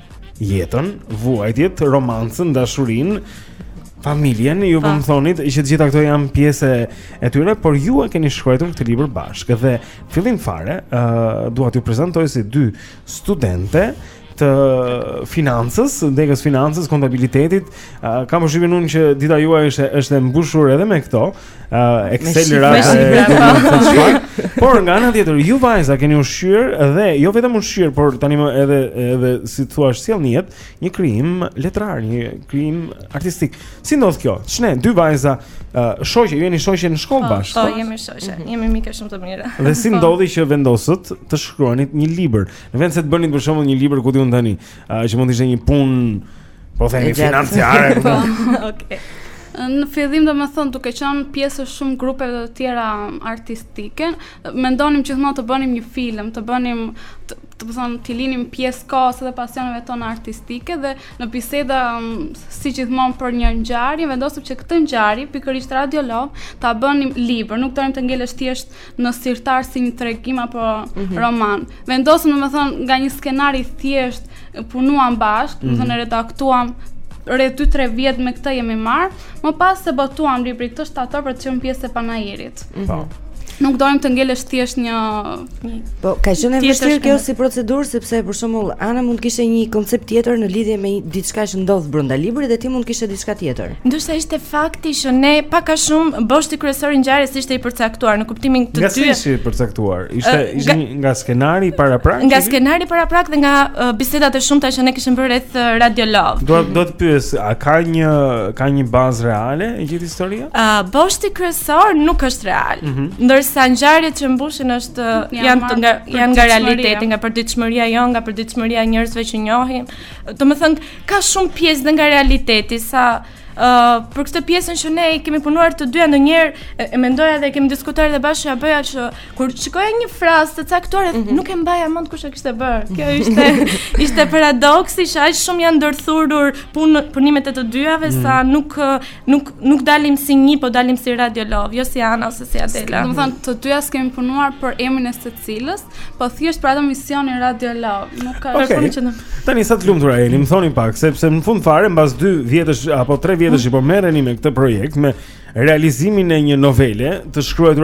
jetën, vuajtjet, romancën, dashurinë, familjen, ju po më thonit që të gjitha këto janë pjesë e tyre, por ju e keni shkruajtur këtë libër bashkë dhe fillim fare, ë uh, dua t'ju prezantoj si dy studente të financës, degës financës, kontabilitetit, uh, kam përshtypjen unë që dita juaj është është e mbushur edhe me këto. uh, Excel-e rrafe. Por nga ana tjetër, ju vajza keni ushqyer dhe jo vetëm ushqyer, por tani më edhe edhe si të thuash, sjellë në jetë një krijim letrar, një krijim artistik. Si ndodh kjo? Ç'ne dy vajza uh, shoqe, ju jeni shoqe në shkollë po, bashkë. Po, po, jemi shoqe. Mhm. Jemi mike shumë të mira. Dhe si po. ndodhi që vendosët të shkruani një libër? Në vend se të bënit për shembull një libër ku di unë tani, uh, që mund të ishte një punë Po themi financiare. Po, okej. Në fillim domethënë duke qenë pjesë shumë grupeve të tjera artistike, mendonim gjithmonë të bënim një film, të bënim të, domethënë t'i linim pjesë kohës dhe pasioneve tona artistike dhe në biseda si gjithmonë për një ngjarje, vendosëm që këtë ngjarje, pikërisht Radio Love, ta bënim libër, nuk donim të ngelej thjesht në sirtar si një tregim apo mm -hmm. roman. Vendosëm, domethënë, nga një skenar i thjeshtë, punuam bashkë, mm -hmm. domethënë, mhm. redaktuam rreth 2-3 vjet me këtë jemi marrë, më pas e botuam librin këtë shtator për të qenë pjesë e panairit. Po. Mm -hmm. Nuk donim të ngelej thjesht një Po, ka qenë e vështirë kjo si procedurë sepse për shembull Ana mund të kishte një koncept tjetër në lidhje me diçka që ndodh brenda librit dhe ti mund të kishe diçka tjetër. Ndoshta ishte fakti që ne pak a shumë boshti kryesor i ngjarjes ishte i përcaktuar në kuptimin të dyja. Nga si ishte i përcaktuar? Ishte uh, ishte nga, nga skenari paraprak? Nga skenari paraprak dhe nga uh, bisedat e shumta që ne kishim bërë rreth uh, Radio Love. Do do të pyes, a ka një ka një bazë reale e gjithë historia? Ë uh, boshti kryesor nuk është real. Mm -hmm. Ndërsa ngjarjet që mbushin është janë të nga janë nga realiteti, nga përditshmëria jonë, nga përditshmëria e njerëzve që njohim. Domethënë ka shumë pjesë dhe nga realiteti sa Uh, për këtë pjesën që ne kemi punuar të dyja ndonjëherë e, e mendoja dhe kemi diskutuar edhe bashkë ja bëja që kur shikoja një frazë të caktuar mm -hmm. nuk e mbaja mend kush e kishte bërë. Kjo ishte ishte paradoks, isha aq shumë janë ndërthurur punë punimet e të dyjave mm -hmm. sa nuk nuk nuk dalim si një, po dalim si Radio Love, jo si Ana ose si Adela. Domethënë të dyja s'kemi punuar për emrin e secilës, Po thjesht për atë misionin Radio Love, nuk ka okay. asnjë qëndrim. Tani sa të lumtura jeni, më thoni pak sepse në fund fare mbas 2 vjetësh apo 3 vjetësh mm. po merreni me këtë projekt me realizimin e një novele të shkruar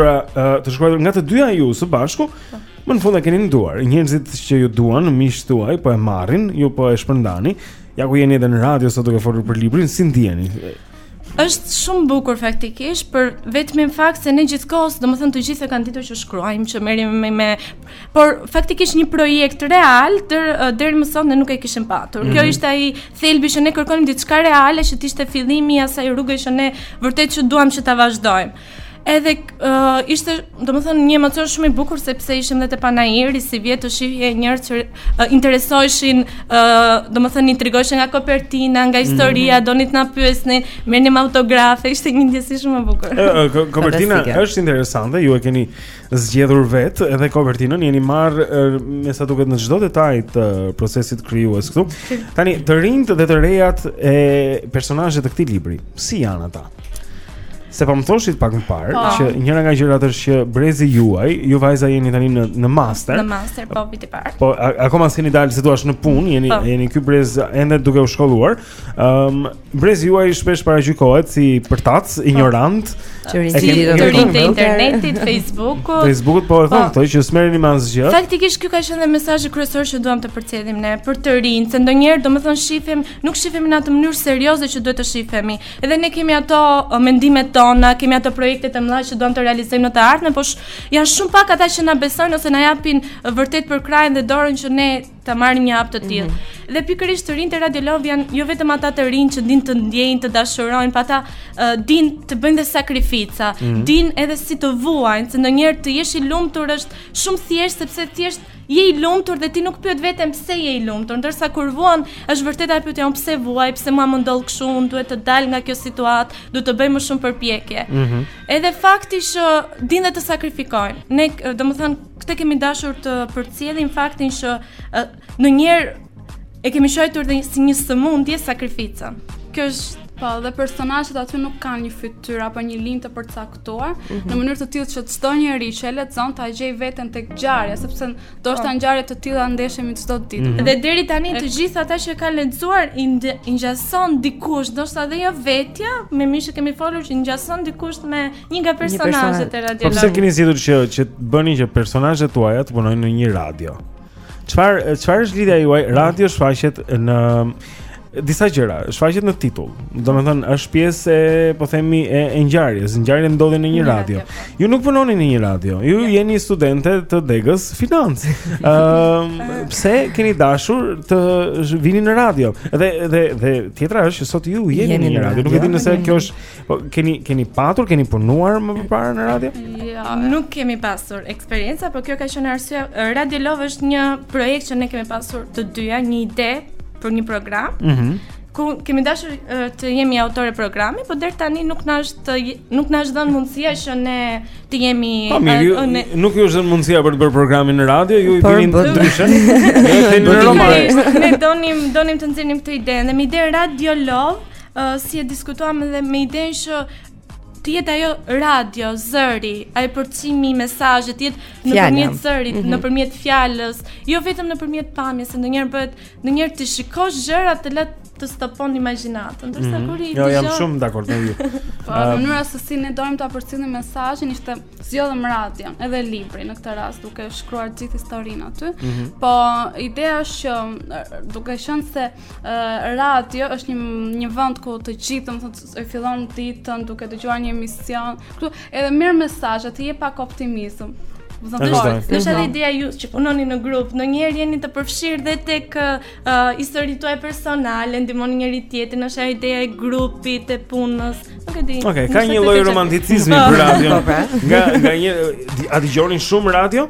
të shkruar nga të dyja ju së bashku. Po. Më në fund e keni në duar, njerëzit që ju duan, miqtë tuaj po e marrin, ju po e shpërndani. Ja ku jeni edhe në radio sot duke folur për librin, si ndiheni? Është shumë bukur faktikisht për vetmin fakt se ne gjithkohës, domethënë të gjithë e kanë ditur që shkruajmë, që merrim me, me por faktikisht një projekt real der, deri më sot ne nuk e kishim patur. Mm -hmm. Kjo mhm. ishte ai thelbi që ne kërkonim diçka reale që të ishte fillimi i asaj rruge që ne vërtet që duam që ta vazhdojmë. Edhe uh, ishte, domethënë, një emocion shumë i bukur sepse ishim dhe te panairi, sivjet të shihje njerëz që uh, interesoheshin, uh, domethënë, intrigoheshin nga kopertina, nga mhm. historia, mm -hmm. donin të na pyesnin, merrnin autografe, ishte një ndjesi shumë e bukur. Uh, uh, kopertina është interesante, ju e keni zgjedhur vetë edhe kopertinën, jeni marrë, uh, me sa duket në çdo detaj të uh, procesit krijues këtu. Tani, të rinjtë dhe të rejat e personazhet e këtij libri, si janë ata? Se po më thoshit pak më parë po. që njëra nga gjërat është që brezi juaj, ju vajza jeni tani në në master. Në master po vit i parë. Po akoma s'keni dalë se thua në punë, jeni po. jeni ky brez ende duke u shkolluar. Ëm um, brezi juaj shpesh paragjykohet si përtac, po. injorant, që rrini te interneti, Facebookut. Facebookut po e thon po. që s'merreni me asgjë. Faktikisht ky ka qenë dhe mesazhi kryesor që duam të përcjellim ne për të rinjtë. Se ndonjëherë domethënë shifemi, nuk shifim në atë mënyrë serioze që duhet të shifemi. Edhe ne kemi ato uh, mendimet tona, kemi ato projekte të mëdha që duam të realizojmë në të ardhmen, por janë shumë pak ata që na besojnë ose na japin uh, vërtet përkrahjen dhe dorën që ne ta marrim një hap të tillë. Mm -hmm. Dhe pikërisht të rinjtë Radio Love janë jo vetëm ata të rinj që din të ndjejnë, të dashurojnë, po ata uh, din të bëjnë dhe sakrifica, mm -hmm. din edhe si të vuajnë, se ndonjëherë të jesh i lumtur është shumë thjesht sepse thjesht Je i lumtur dhe ti nuk pyet veten pse je i lumtur, ndërsa kur vuan, është vërtet ajo pyetja pse vuaj, pse mua më ndodh kështu, unë duhet të dal nga kjo situatë, duhet të bëj më shumë përpjekje. Mm -hmm. Edhe fakti që din dhe të sakrifikojnë. Ne, domethënë, këtë kemi dashur të përcjellim faktin që në njëherë e kemi shojtur dhe si një sëmundje sakrificën. Kjo është Po, dhe personazhet aty nuk kanë një fytyrë apo një linjë të përcaktuar. tuar, mm -hmm. në mhm. mënyrë të tillë që çdo njeri që e lexon ta gjej veten tek ngjarja, sepse ndoshta po. ngjarje të tilla ndeshemi çdo ditë. Mm -hmm. Dhe deri tani të gjithë ata që e kanë lexuar i ngjason dikush, ndoshta edhe jo vetja, me miq që kemi folur që ngjason dikush me një nga personazhet e radios. Po pse keni zgjedhur që të bëni që personazhet tuaja të punojnë në një radio? Çfar çfarë është lidhja juaj? Radio shfaqet në disa gjëra, shfaqet në titull. Domethënë është pjesë e, po themi, e, e ngjarjes. Ngjarja ndodhi në një radio. Po. Ju nuk punoni në një radio. Ju jo. jeni studente të degës financë. Ëm, ehm, pse keni dashur të vini në radio? Dhe dhe dhe tjetra është që sot ju jeni, jeni në një radio. Nuk e di nëse kjo është Po keni keni patur, keni punuar më parë në radio? Jo, nuk kemi pasur eksperjenca, por kjo ka qenë arsyeja. Radio Love është një projekt që ne kemi pasur të dyja, një ide për një program. Mhm. Mm ku kemi dashur të jemi autorë programi, por deri tani nuk na është nuk na është dhënë mundësia që ne të jemi pa, po, mirë, ju, ne... nuk ju është dhënë mundësia për të bërë programin në radio, ju i bini ndryshe. Ne donim donim të nxjerrim këtë ide, në ide Radio Love Ë uh, si e diskutuam edhe me idenë që të jetë ajo radio, zëri, ai përçimi i mesazhit, të jetë nëpërmjet zërit, mm -hmm. nëpërmjet fjalës, jo vetëm nëpërmjet pamjes, se ndonjëherë bëhet, ndonjëherë t'i shikosh gjëra të lë të stopon imagjinatën, ndërsa mm -hmm. kur i dëgjon. Jo, jam shumë dakord me ju. Po, në mënyrë se si ne donim ta përcillim mesazhin, ishte zgjodhëm radion, edhe libri në këtë rast, duke shkruar gjithë historinë aty. Mm -hmm. Po ideja është që duke qenë se uh, radio është një një vend ku të gjithë domethënë e fillon ditën duke dëgjuar një emision. edhe merr mesazhe, të jep pak optimizëm. Do të thotë, është edhe ideja ju që punoni në grup, ndonjëherë jeni të përfshirë dhe tek uh, historitë tuaja personale, ndihmoni njëri tjetrin, është ajo ideja e grupit, e punës. Nuk e di. Okej, okay, ka një lloj romanticizmi për radion. Nga nga një a dëgjonin shumë radio?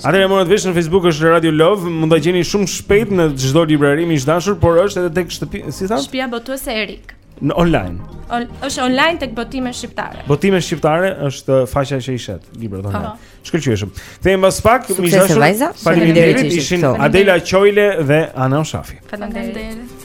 Atëherë morët vesh në Facebook është Radio Love, mund ta gjeni shumë shpejt në çdo librari, miq të dashur, por është edhe tek shtëpi, si tha? Shtëpia botuese Erik. Në online. On, është online tek botime shqiptare. Botime shqiptare është faqja që i shet librat po. online. Oh. Shkëlqyeshëm. Kthehemi pas pak, miq të dashur. Faleminderit, ishin Adela Qoile dhe Ana Shafi. Faleminderit.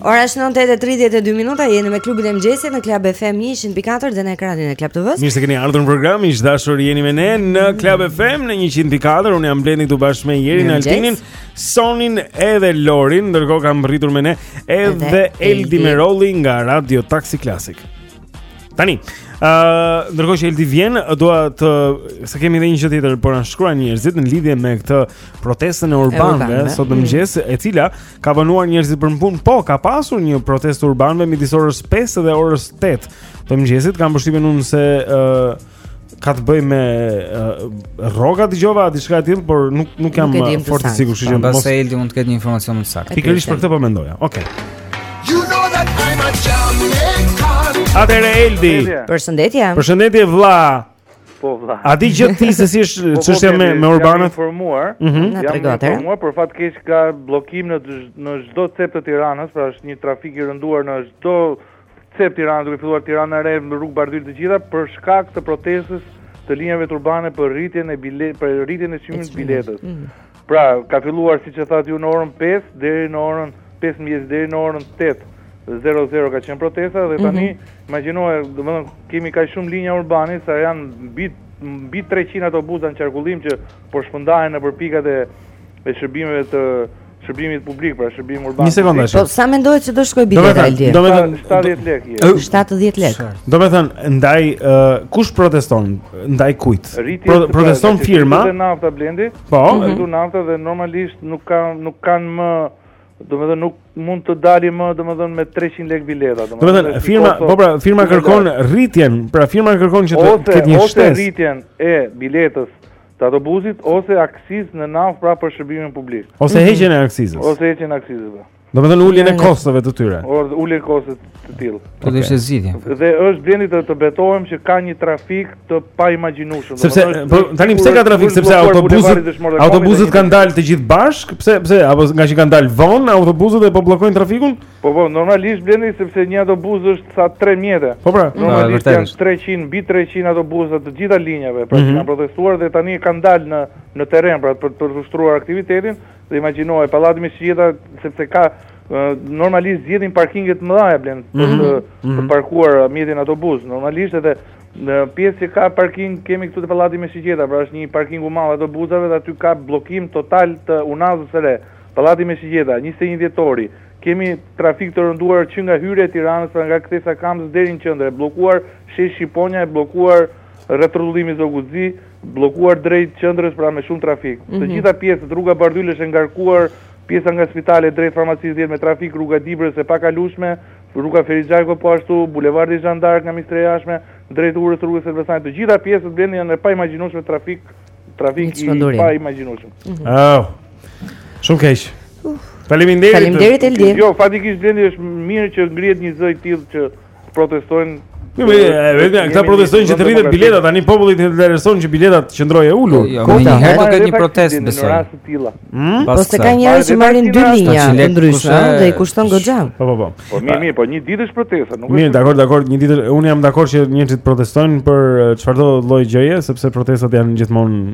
Ora është 9:32 minuta, jeni me klubin e mëngjesit në Club FM 104 dhe në ekranin e Club TV-s. Mirë se keni ardhur në program, miq të dashur jeni me ne në Club FM në 104. Unë jam Blendi këtu bashkë me Jerin, Altinin, Sonin edhe Lorin, ndërkohë ka mbërritur me ne edhe Eldi Merolli nga Radio Taxi Classic. Tani, ë uh, ndërkohë që Eldi vjen, dua të them se kemi edhe një gjë tjetër po na shkruajnë njerëzit në lidhje me këtë protestën e urbanëve urban, sot në mm. mëngjes, e cila ka vonuar njerëzit për punë. Po, ka pasur një protestë e urbanëve midis orës 5 dhe orës 8 të mëngjesit, kam përshtypjen unë se ë uh, ka të bëjë me uh, rroga dëgjova diçka të tillë, por nuk nuk jam uh, fort i sigurt, kështu që mbase Eldi mund të ketë një informacion më të saktë. Pikërisht për këtë po mendoja. Okej. Okay. You know that I'm a Jamaican. Atëherë Eldi. Përshëndetje. Përshëndetje vlla. Po vlla. A di gjë ti se si është po, po, çështja me me urbanët? Jam informuar. Mhm. Na trego. Jam informuar, për fat të keq ka bllokim në në çdo cep të Tiranës, pra është një trafik i rënduar në çdo cep Tirane duke filluar Tirana Re, rruga Bardhyl të gjitha për shkak të protestës të linjave urbane për rritjen e bilet për rritjen e çmimit të biletës. Mhm. Pra, ka filluar siç e thatë ju në orën 5 deri në orën 5 mëngjes deri në orën 8 00 ka qenë protesta dhe tani mm -hmm. imagjinoje, domethënë kemi kaq shumë linja urbane sa janë mbi mbi 300 autobusa në qarkullim që po shpërndahen nëpër pikat e e shërbimeve të shërbimit publik, pra shërbimi urban. Një sekondë. Po sa mendohet se do shkojë bileta, Eldi? Domethënë 70 lekë. 70 lekë. Domethënë ndaj kush proteston? Ndaj kujt? Proteston firma. Domethënë nafta, Blendi. Po, mhm. do nafta dhe normalisht nuk ka nuk kanë më Domethënë nuk mund të dalin më domethënë me 300 lekë bileta. Domethënë firma, po pra, firma kërkon rritjen Pra firma kërkon që të ketë një shtesë Ose rritjen e biletës Të autobusit ose aksizë në naftë pra për shërbimin publik. Ose heqjen e aksizës. Ose heqjen e aksizës. Po. Domethënë uljen e kostove të tyre. Ose uljen e kostove të tyre. Po do të zgjidhja. Dhe është Blendi të të betohem që ka një trafik të paimagjinueshëm. Sepse po tani pse ka trafik sepse autobusët autobusët kanë dalë të gjithë bashkë, pse pse apo ngaqë kanë dalë vonë autobusët dhe po bllokojnë trafikun? Po po, normalisht Blendi sepse një autobus është sa tre mjete. Po pra, normalisht janë 300 mbi 300 autobusa të gjitha linjave, pra që kanë protestuar dhe tani kanë dalë në në terren pra për për të ushtruar aktivitetin dhe imagjino Pallati me Shigjeta sepse ka normalisht zgjedhin parkinge të mëdha Blendi për të parkuar mjetin autobus. Normalisht edhe në pjesë që ka parking kemi këtu te Pallati me Shigjeta, pra është një parking i madh autobusave dhe aty ka bllokim total të Unazës së Re. Pallati me Shigjeta, 21 Dhjetori, Kemi trafik të rënduar që nga hyrja e Tiranës, pra nga kthesa e Kamzës deri në qendër, e bllokuar sheshi Shqiponja, e bllokuar rrethrrotullimi Zogu i Zi, bllokuar drejt qendrës, pra me shumë trafik. Të gjitha pjesët, rruga Bardhyl është e ngarkuar, pjesa nga spitalet drejt Farmacisë 10 me trafik, rruga e Dibrës e pakalueshme, rruga Ferit Xhajko po ashtu, bulevardi Zhan d'Ark nga Ministria e Jashtme drejt urës së rrugës së Elbasanit, të gjitha pjesët Blendi janë e paimagjinueshme trafik Trafik i paimagjinueshëm. Mhm. Oh. Shumë keq. Faleminderit. Faleminderit Eldi. Jo, faktikisht Blendi është mirë që ngrihet një zë i tillë që protestojnë Jo, po vetëm ata protestojnë që të rritet bileta tani populli t'i intereson që bileta të qëndrojë e ulur. Jo, jo, një herë do ketë një protestë besoj. Hmm? Po se ka njerëz që marrin dy linja të ndryshme dhe i kushton goxha. Po po po. Po mirë mirë, po një ditë është protesta, nuk është. Mirë, dakor, dakor, një ditë unë jam dakor që njerëzit protestojnë për çfarëdo lloj gjëje, sepse protestat janë gjithmonë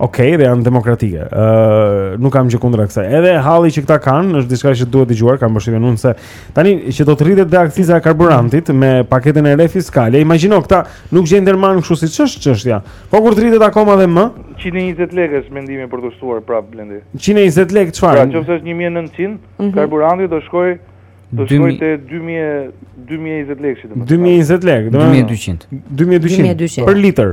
ok dhe janë demokratike. Ëh, uh, nuk kam gjë kundra kësaj. Edhe halli që këta kanë është diçka që duhet dëgjuar, kam përshtypjen unë se Tani që do të rritet dhe akciza e karburantit me paketën e re fiskale, imagjino këta nuk gjejnë derman kështu siç është çështja. Po kur të rritet akoma dhe më? 120 lekë është mendimi për të shtuar prapë Blendi. 120 lekë çfarë? Pra, nëse është 1900, mm -hmm. karburanti do shkojë do shkojë te 2000 2020 lekë, domethënë. 2020 lekë, domethënë. 2200. 2200 për litër.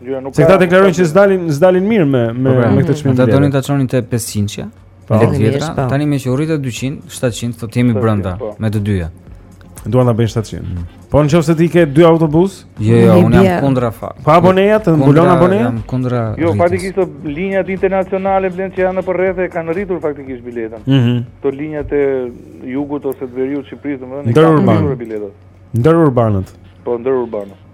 Se këta deklarojnë që s'dalin s'dalin mirë me me po, pra, me këtë çmim. Ata donin ta çonin te 500-ja. Po. Lekë të vjetra, po. tani meqë u rrit 200, 700 thotë jemi brenda me të dyja. Duan ta bëjnë 700. Mm. Po nëse ti ke dy autobus? Jo, jo, unë jam kundra fakt. Po aboneja të mbulon aboneja? Jam kundra. Jo, faktikisht ato linjat internacionale Blendi që janë nëpër rrethe kanë rritur faktikisht biletën. Ëh. Mm ato linjat e jugut ose të veriut të Shqipërisë, domethënë kanë rritur biletën. Ndërurbanët. Po ndërurbanët.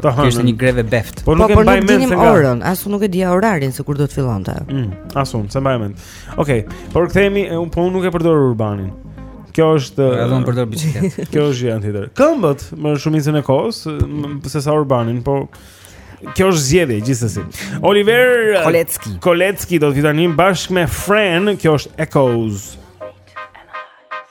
Të hënën. Kishte një greve beft. Po, po nuk po, e mbaj mend se nga orën, as unë nuk e dija orarin se kur do të fillonte. Mm, as unë, se mbaj mend. Okej, okay, por kthehemi, unë po unë nuk e përdor urbanin. Kjo është Edhe unë përdor biçikletë. Kjo është gjë tjetër. Këmbët më shumicën e kohës, sesa urbanin, po Kjo është zgjedhje gjithsesi. Oliver Koletzki. Koletzki do të vijë tani bashkë me Fran, kjo është Echoes.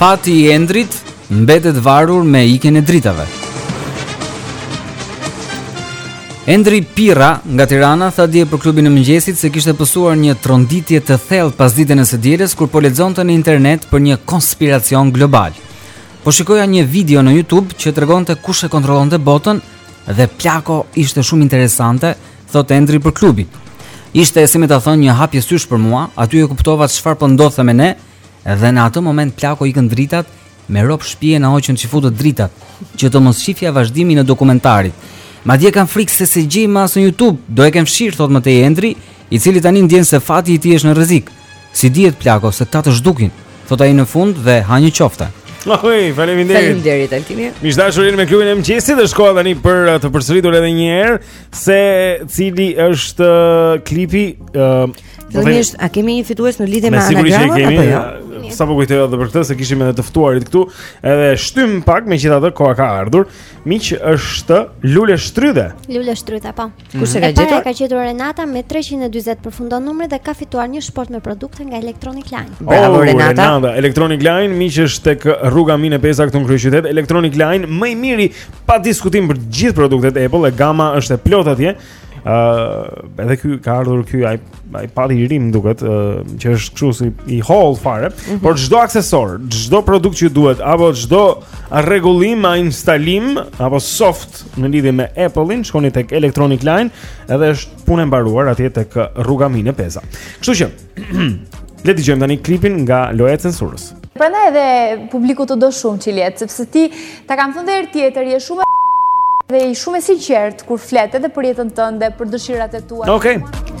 Fati i Endrit mbetet varur me ikjen e dritave. Endri Pirra nga Tirana tha dje për klubin e mëngjesit se kishte pësuar një tronditje të thellë pasditen e së dielës kur po lexonte në internet për një konspiracion global. Po shikoja një video në YouTube që tregonte kush e kontrollonte botën dhe plako ishte shumë interesante, thotë Endri për klubin. Ishte si me ta thënë një hapje sysh për mua, aty e kuptova çfarë po ndodhte me ne dhe në atë moment plako ikën dritat me rob shpie na hoqën që ç'ke me të dritat, që të mos shifja vazhdimin e dokumentarit. Madje kam frikë se s'e gjej ma në Youtube, do e kenë fshirë, thotë më tej Endri, i cili tani ndien se fati i tij është në rrezik. S'i dihet plako se këta të zhdukin, thotë ai në fund dhe ha një qofte. Oj, faleminderit. Faleminderit Altini. Miq të dashur jemi me klubin e mëngjesit dhe është koha tani për uh, të përsëritur edhe një herë se cili është uh, klipi ë uh, Fillimisht a kemi një fitues në lidhje me anagramën apo jo? Uh, sapo u kujtova edhe për këtë se kishim edhe të ftuarit këtu, edhe e shtymë pak megjithatë koha ka ardhur. Miq është Luleshtrydhe. Luleshtrydhe, po. Kush e ka gjetur? E ka gjetur Renata me 340 përfundon numri dhe ka fituar një shportë me produkte nga Electronic Line. Oh, Bravo oh, Renata. Renata. Electronic Line miq është tek rruga Mine Peza këtu në kryeqytet. Electronic Line më i miri pa diskutim për gjithë produktet Apple, e gama është e plotë atje. Ëh, uh, edhe ky ka ardhur ky ai iPad-i i ri më duket, uh, që është kështu si i hollë fare, mm -hmm. por çdo aksesor, çdo produkt që duhet apo çdo rregullim, instalim apo soft në lidhje me Apple-in, shkoni tek Electronic Line, edhe është punë e mbaruar atje tek Rruga Mine Peza. Kështu që, le të dëgjojmë tani klipin nga Loja e Censurës. Prandaj edhe publiku të do shumë Çiljeta, sepse ti ta kam thënë edhe herë tjetër, je shumë je shumë e sinqertë kur flet edhe për jetën tënde, për dëshirat e tua. Okej. Okay.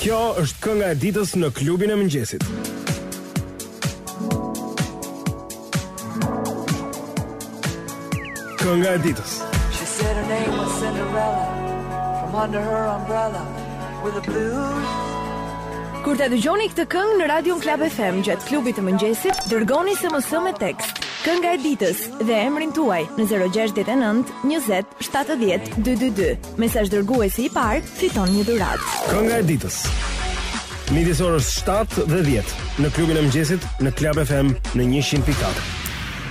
Kjo është kënga e ditës në klubin e mëngjesit. Kënga e ditës. She said her name was Cinderella from under her umbrella with a blues. Kur ta dëgjoni këtë këngë në Radio Club FM gjatë klubit të mëngjesit, dërgoni SMS me tekst. Kënga e ditës. dhe emrin tuaj në 069 20 70 222. Mesazh dërguesi i parë fiton një dhuratë. Kënga e ditës. Midis orës 7 dhe 10 në klubin e mëngjesit në Club FM në 100.4.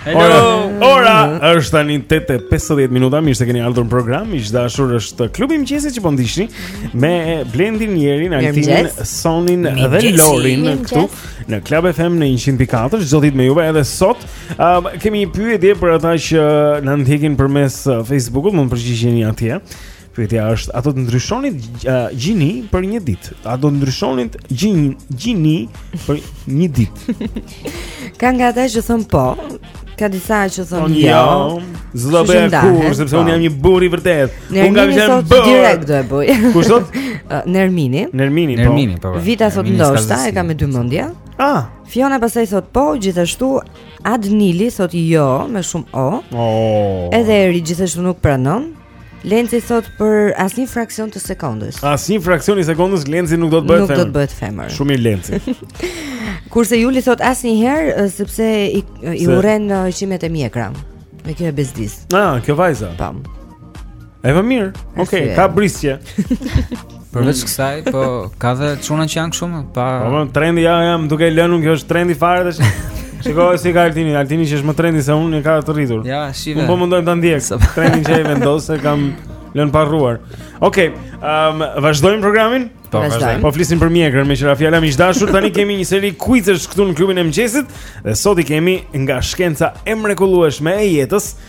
Hello. Ora është tani 8:50 minuta, mirë se keni ardhur në program. Miq të dashur është klubi i mëngjesit që po ndiqni me Blendin, Njerin, Altinin, Sonin dhe Lorin këtu në Club FM në 100.4. Çdo ditë me juve edhe sot Um, kemi një pyetje për ata që na ndjekin përmes uh, Facebook-ut, mund të përgjigjeni atje. Pyetja është, a do të ndryshonit uh, gjini për një ditë? A do të ndryshonit gjini, gjini për një ditë? Ka nga ata që thonë po, ka disa që thonë po, jo. jo. S'do bëja kurrë, sepse unë po. jam një burrë i vërtetë. Unë kam qenë burrë. Direkt do e bëj. Kush thotë? Nermini. Nermini, po. Nermini, po. po. Vita thotë ndoshta e ka me dy mendje. Ah. Fiona pastaj thotë po, gjithashtu Adnili thotë jo me shumë o. Oh. Edhe Eri gjithashtu nuk pranon. Lenci thotë për asnjë fraksion të sekondës. Asnjë fraksion i sekondës Lenci nuk do të bëhet femër. Nuk do të bëhet femër. Shumë i Lenci. Kurse Juli thotë asnjëherë sepse i, i urren qimet e mjekra. Mjekra e bezdis. Ah, kjo vajza. Tam. Po. E më mirë. Okej, okay, ka brisqe. Përveç kësaj, po ka dhe çuna që janë këtu më pa. Po trendi ja jam duke lënë, kjo është trendi fare tash. Shiko si e ka Altini, Altini që është më trendi se unë e ka të rritur. Ja, shive. Unë po mundohem ta ndjek. Trendin që e vendos e kam lënë pa rruar. Okej, okay, um, vazhdojmë programin? Po, vazhdojmë. Po flisim për mjekrën, meqë ra fjala miq të dashur, tani kemi një seri kuizesh këtu në klubin e mëngjesit dhe sot i kemi nga shkenca e mrekullueshme e jetës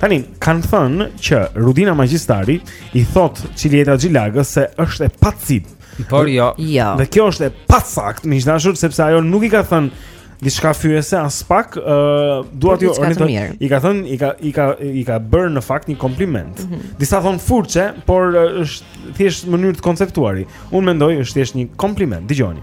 Tani kanë thënë që Rudina Magjistari i thotë Çiljeta Xhilagës se është e pacipë. Por jo. Jo. Dhe kjo është e pasaktë, miq të dashur sepse ajo nuk i ka thënë diçka fyese aspak, ë uh, dua t'ju orientoj. I ka thënë i ka i ka i ka bërë në fakt një kompliment. Mm -hmm. Disa thonë furçe, por është thjesht mënyrë të konceptuari. Unë mendoj është thjesht një kompliment. Dëgjoni.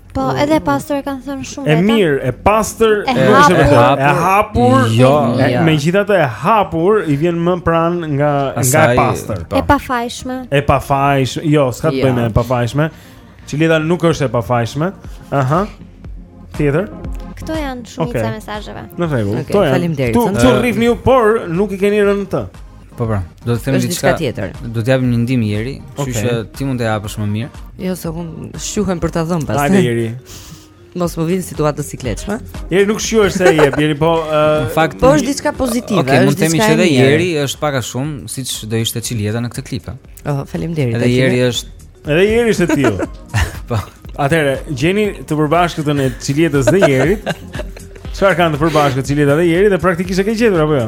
Po, edhe e pastër e kanë thënë shumë. E mirë, e pastër, e është e hapur, e hapur. Jo, megjithatë e hapur i vjen më pranë nga nga e pastër. Po. E pafajshme. E pafajshme. Jo, s'ka të bëjë me e pafajshme. Çiljeta nuk është e pafajshme. Aha. Tjetër. Këto janë shumica okay. mesazheve. Në rregull. Okay, Faleminderit. Tu tu rrifni ju, por nuk i keni rënë në të. Po pra, do të them diçka, diçka tjetër. Do të japim një ndihmë Jeri, kështu okay. që ti mund të japësh më mirë. Jo, se unë shquhem për ta dhënë pas. Hajde Jeri. Mos më vër në situata të sikletshme. Jeri nuk shquhesh se i jep, Jeri po uh, në fakt po është diçka pozitive, okay, është diçka. Okej, mund të themi që edhe Jeri është pak a shumë, siç do ishte Çilieta në këtë klip. Oh, faleminderit. Edhe Jeri është Edhe Jeri është e tillë. Po. Atëre, gjeni të përbashkëtën e Çilietës dhe Jerit. Çfarë kanë të përbashkët Çilieta dhe Jeri dhe praktikisht e ke gjetur apo jo?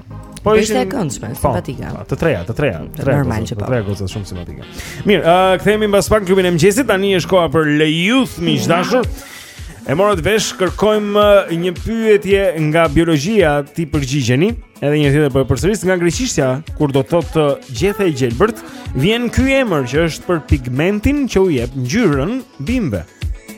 Po ishte e këndshme, po, simpatike. Po, të treja, të treja, të treja. Normal që po. Të treja gocat shumë simpatike. Mirë, ë uh, kthehemi mbas pak në klubin e mëngjesit, tani është koha për Le Youth miq të dashur. E morët vesh, kërkojmë një pyetje nga biologjia t'i përgjigjeni, edhe një tjetër po e përsëris nga greqishtja, kur do të thotë gjethe e gjelbërt, vjen ky emër që është për pigmentin që u jep ngjyrën bimëve.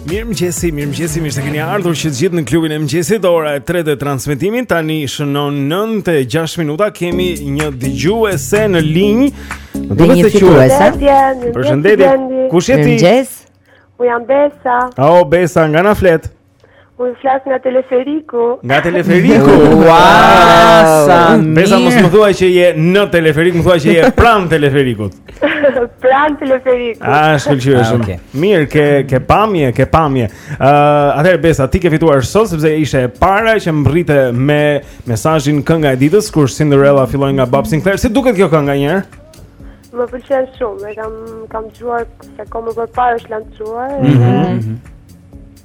Mirëmëngjesi, mirëmëngjesi, mirë se keni ardhur që të gjithë në klubin e mëngjesit Ora e 3 të transmetimit, tani shënon 9 e 6 minuta Kemi një dëgjuese në linjë Dhe një fituese Përshëndetje Kush je ti? Mirëmëngjes Unë jam Besa O, Besa, nga na flet? Po ju flas nga teleferiku. Nga teleferiku. Wow! Sa mirë. Besa mos më thuaj që je në teleferik, më thuaj që je pranë teleferikut. pranë teleferikut. Ah, shkëlqyeshëm. Okay. Mirë, ke ke pamje, ke pamje. Ë, uh, atëherë Besa, ti ke fituar sot sepse ishe e para që mbërrite me mesazhin kënga e ditës kur Cinderella filloi nga Bob Sinclar. Si të duket kjo kënga një herë? Më pëlqen shumë, e kam kam dëgjuar se kohë më parë është lançuar. Mm -hmm.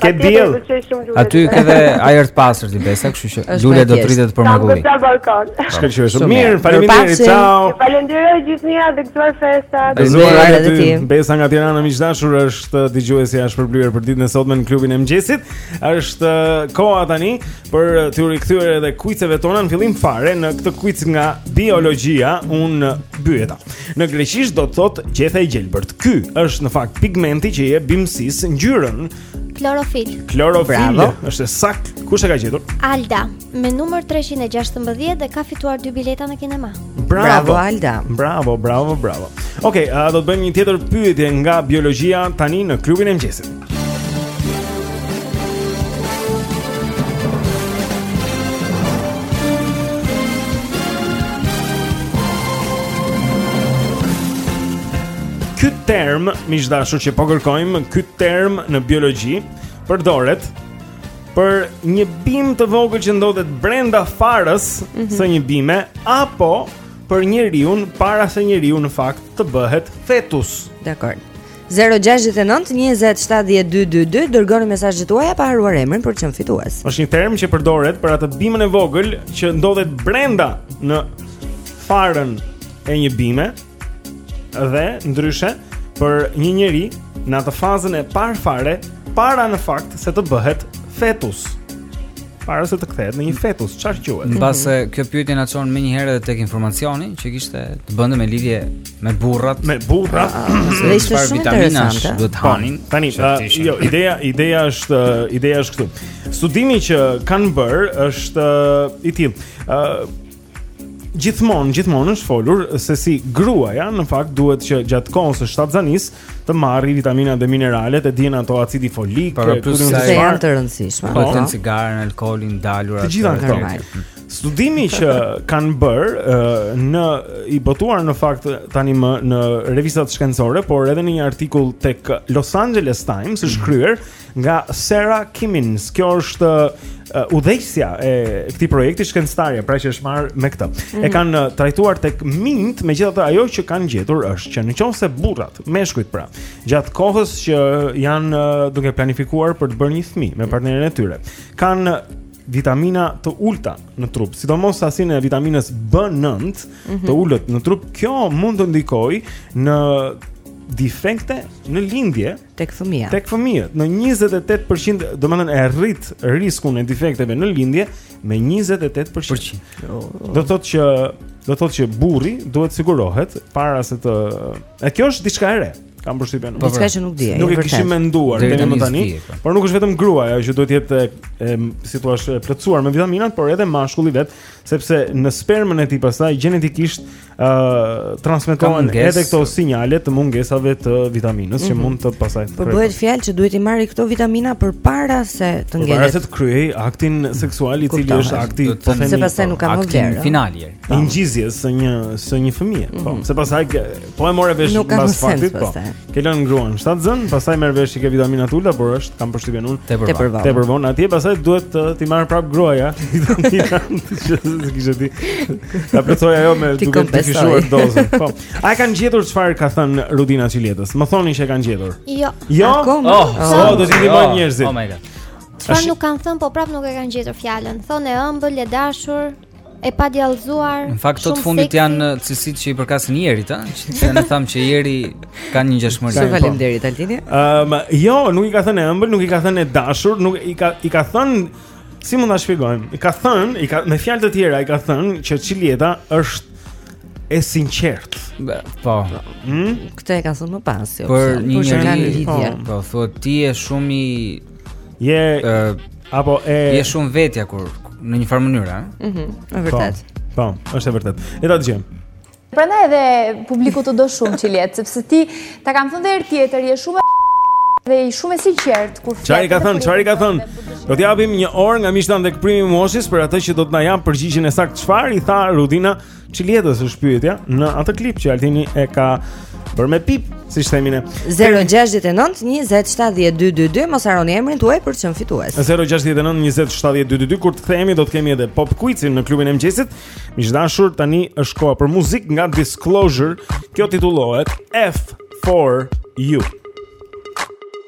Ke diell. Aty ke dhe ajër të pastër ti Besa, kështu që lulja do të rritet për mrekulli. Sa balkon. Shkëlqyeshëm. Mirë, faleminderit. Ciao. Faleminderit gjithashtu dhe gëzuar festat. Gëzuar edhe ti. Besa nga Tirana miq të dashur është dëgjuesja e shpërblyer për ditën e sotme në klubin e mëngjesit. Është koha tani Për uh, t'u rikthyer edhe kuiceve tona në fillim fare në këtë kuic nga biologjia, unë uh, pyeta. Në greqisht do të thotë gjethe e gjelbërt. Ky është në fakt pigmenti që i jep bimësisë ngjyrën. Klorofil. Klorofil. Është e saktë. Kush e ka gjetur? Alda, me numër 316 dhe ka fituar dy bileta në kinema. Bravo, bravo Alda. Bravo, bravo, bravo. Okej, okay, uh, do të bëjmë një tjetër pyetje nga biologjia tani në klubin e mëngjesit. Ky term, miq të dashur, që po kërkojmë, ky term në biologji përdoret për një bimë të vogël që ndodhet brenda farës mm -hmm. së një bime apo për njeriun para se njeriu në fakt të bëhet fetus. Dakord. 069 20 72 22 dërgoni mesazhet tuaja pa harruar emrin për të qenë fitues. Është një term që përdoret për atë bimën e vogël që ndodhet brenda në farën e një bime dhe ndryshe për një njeri në atë fazën e parë fare para në fakt se të bëhet fetus. Para se të kthehet në një fetus, çfarë quhet? Mbase kjo pyetje na çon menjëherë edhe tek informacioni që kishte të bënte me lidhje Me burrat, me burra. Dhe ishte shumë interesante. Do të po, hanin. Tani, jo, ideja, ideja është, ideja është këtu. Studimi që kanë bërë është i tillë. Ë gjithmonë, gjithmonë është folur se si gruaja në fakt duhet që gjatë kohës së shtatzanisë të marri vitaminat dhe mineralet e dihen ato acidi folik, këto janë të rëndësishme. Po, të lërë cigaren, alkoolin, dalur atë. Të gjitha këto. Studimi që kanë bërë në i botuar në fakt tanimë në revistat shkencore, por edhe në një artikull tek Los Angeles Times është kryer nga Sarah Kimmins. Kjo është uh, udhëheqësja e këtij projekti shkencëtarja, pra që është marrë me këtë. Mm -hmm. E mhm. kanë uh, trajtuar tek minjtë, megjithatë ajo që kanë gjetur është që në qoftë se burrat, meshkujt pra, gjatë kohës që janë uh, duke planifikuar për të bërë një fëmijë me partneren e tyre, kanë vitamina të ulta në trup, sidomos sasinë e vitaminës B9 mm -hmm. të ulët në trup, kjo mund të ndikojë në defekte në lindje tek fëmija. Tek fëmijët në 28%, domethënë e rrit riskun e defekteve në lindje me 28%. Do të thotë që do të thotë që burri duhet sigurohet para se të E kjo është diçka e re. Kam përshtypjen. Po diçka që nuk di. Nuk e kishim menduar deri më tani. Po. Por nuk është vetëm gruaja që duhet të jetë e si thua e plotësuar me vitaminat, por edhe mashkulli vetë, sepse në spermën e tij pastaj gjenetikisht ë transmetohen edhe këto sinjale të mungesave të vitaminës që mhm. mund të pastaj. Po bëhet fjalë që duhet t'i marrë këto vitamina përpara se të ngelet. Përpara se të kryejë aktin seksual i cili është akti të themi. Se pastaj nuk ka më vlerë. Final i ngjizjes së një së një fëmije. Po, mhm. se pastaj Po e more vesh pas faktit, po. Ke lënë gruan, shtatzënë, pastaj merr vesh i ke vitaminat të ulëta, por është kam përshtypjen unë tepër vonë. Tepër vonë atje, pastaj duhet t'i marrë prapë gruaja. Që s'i kishe ti. Ta plotësojë ajo me duke dyfishuar dozën. Po. A kanë gjetur çfarë ka thënë Rudina Çiletës? Më thoni s'e kanë gjetur. Jo. Jo. Oh, po, do të ndihmojë njerëzit. Oh my god. Çfarë nuk kanë thënë, po prapë nuk e kanë gjetur fjalën. Thonë e ëmbël, e dashur. e padjallëzuar Në fakt, këto të fundit seksi. janë cilësitë që i përkasin Jerit, a? Që ne thamë që Jeri ka një ngjashmëri. Faleminderit, Altini. Um, jo, nuk i ka thënë e ëmbël, nuk i ka thënë e dashur, nuk i ka, i ka thënë... Si mund ta shpjegojmë? I ka thënë, i ka me fjalë të tjera, i ka thënë që Çiljeta është e sinqertë. Po. Hm? Këtë e ka thënë më pas, jo. Për një njeri, po, po, thotë ti je shumë i Je apo e Je shumë vetja kur në një farë mënyrë, a? Mhm, është e vërtetë. Po, po është e vërtetë. E ta dëgjojmë. Prandaj edhe publiku të do shumë Çiljetë, sepse ti ta kam thënë edhe herë tjetër, je shumë dhe je shumë e sinqertë kur flet. Çfarë ka thënë? Çfarë ka thënë? Do t'i japim një orë nga mishtan dhe këprimi Moshis për atë që do të na japë përgjigjen e saktë çfarë i tha Rudina Çiljetës është pyetja në atë klip që Altini e ka bërë me pip, siç themi ne. 069 20 70 222 mos harroni emrin tuaj për të qenë fitues. 069 20 70 222 kur të kthehemi do të kemi edhe pop quizin në klubin e mëngjesit. Miq të dashur, tani është koha për muzikë nga Disclosure. Kjo titullohet F for You.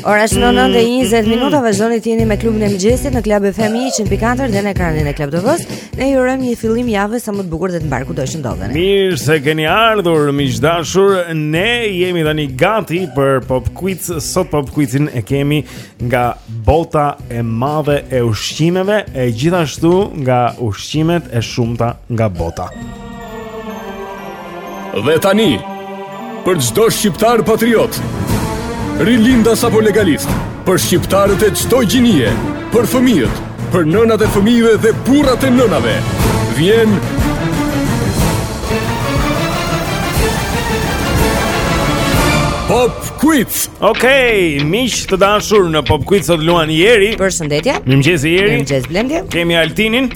Ora shënon 9:20 minuta, vazhdoni të jeni me klubin e mëngjesit në Club FM 104 dhe në ekranin e Club TV-s. Ne ju urojmë një fillim jave sa më të bukur dhe të mbarë kudo që ndodheni. Mirë se keni ardhur, miq të dashur. Ne jemi tani gati për Pop Quiz. Sot Pop Quizin e kemi nga bota e madhe e ushqimeve e gjithashtu nga ushqimet e shumta nga bota. Dhe tani, për çdo shqiptar patriot, rilindas apo legalist, për shqiptarët e çdo gjinie, për fëmijët, për nënat e fëmijëve dhe burrat e nënave, vjen Pop Quiz. Okej, miq të dashur në Pop Quiz sot luan Jeri. Përshëndetje. Mirëmëngjes Jeri. Mirëmëngjes Blendi. Kemi Altinin.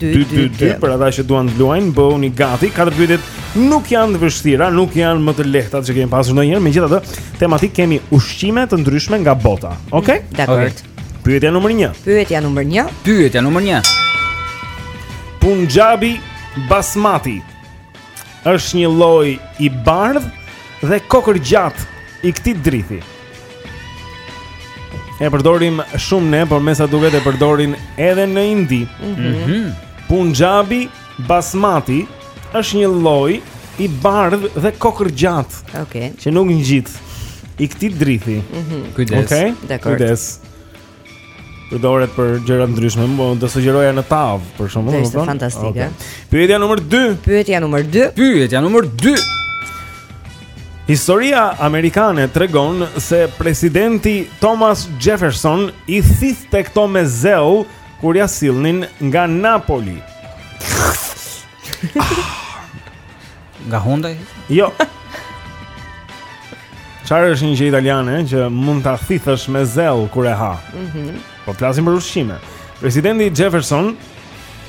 222 për ata që duan të luajnë, bëhuni gati. Katër pyetjet nuk janë të vështira, nuk janë më të lehtat që kemi pasur ndonjëherë, megjithatë, tematikë kemi ushqime të ndryshme nga bota. Okej? Dakord. Okay. Pyetja numër 1. Pyetja numër 1. Pyetja numër 1. Punjabi basmati është një lloj i bardhë dhe kokërrgjatë i këtij drithi. E përdorim shumë ne, por me sa duket e përdorin edhe në Indi. Mm -hmm. Punjabi basmati është një lloj i bardhë dhe kokërrgjatë. Okej. Që nuk ngjit. I këtij drithi. Mm -hmm. Kujdes. Okej? Kujdes. Përdoret për gjëra të ndryshme, po do sugjeroja në tavë, për shembull, e kupton. Është fantastike. Okay. Pyetja numër 2. Pyetja numër 2. Pyetja numër 2. Historia amerikane tregon se presidenti Thomas Jefferson i thithte këto me zell kur ia sillnin nga Napoli. Nga hunda? Jo. Çfarë është një gjë italiane që mund ta thithësh me zell kur e ha? Mhm. Mm po flasim për ushqime. Presidenti Jefferson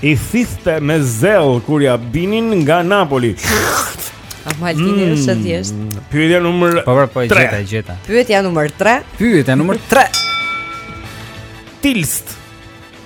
i thithte me zell kur ia binin nga Napoli. A më haltini mm, është thjesht? Pyetja numër 3. Po pra, po e gjeta, e gjeta. Pyetja numër 3. Pyetja numër 3. Tilst.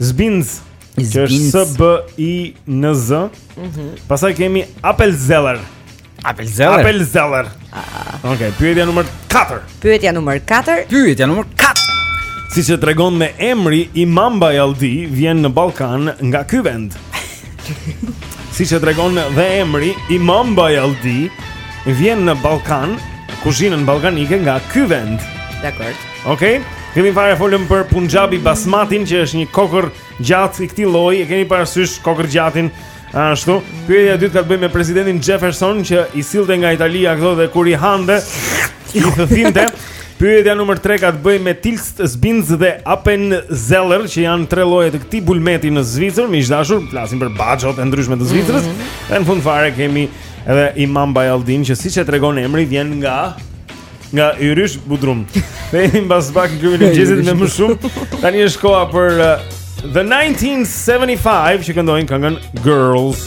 Zbinz, që është S B I N Z. Mhm. Pastaj kemi Appenzeller. Appenzeller. Appenzeller. Ah. Okej, okay, pyetja numër 4. Pyetja numër 4. Pyetja numër 4. Siç e tregon dhe emri Imam Bajalldi vjen në Ballkan nga ky vend. Siç e tregon dhe emri Imam Bajalldi vjen në Ballkan, kuzhinën ballkanike nga ky vend. Dakord. Okej. Okay. Kemi fare, folëm për Punjabi Basmatin që është një kokërrgjatë i këtij lloji. E keni parasysh kokërrgjatin ashtu? Pyetja e dytë ka të bëjë me presidentin Jefferson që i sillte nga Italia këto dhe kur i hante i thithte. Pyetja numër 3 ka të bëjë me Tilst Zbinz dhe Appenzeller që janë tre lloje të këtij bulmeti në Zvicër, miq të dashur, flasim për baxhot e ndryshme të Zvicrës. Mm -hmm. Në fund fare kemi edhe Imam Bajalldin që siç e tregon emri vjen nga nga Yrysh Budrum. Ne jemi mbas pak në klubin e mëngjesit me më shumë. Tani është koha për uh, The 1975 që këndojnë këngën Girls.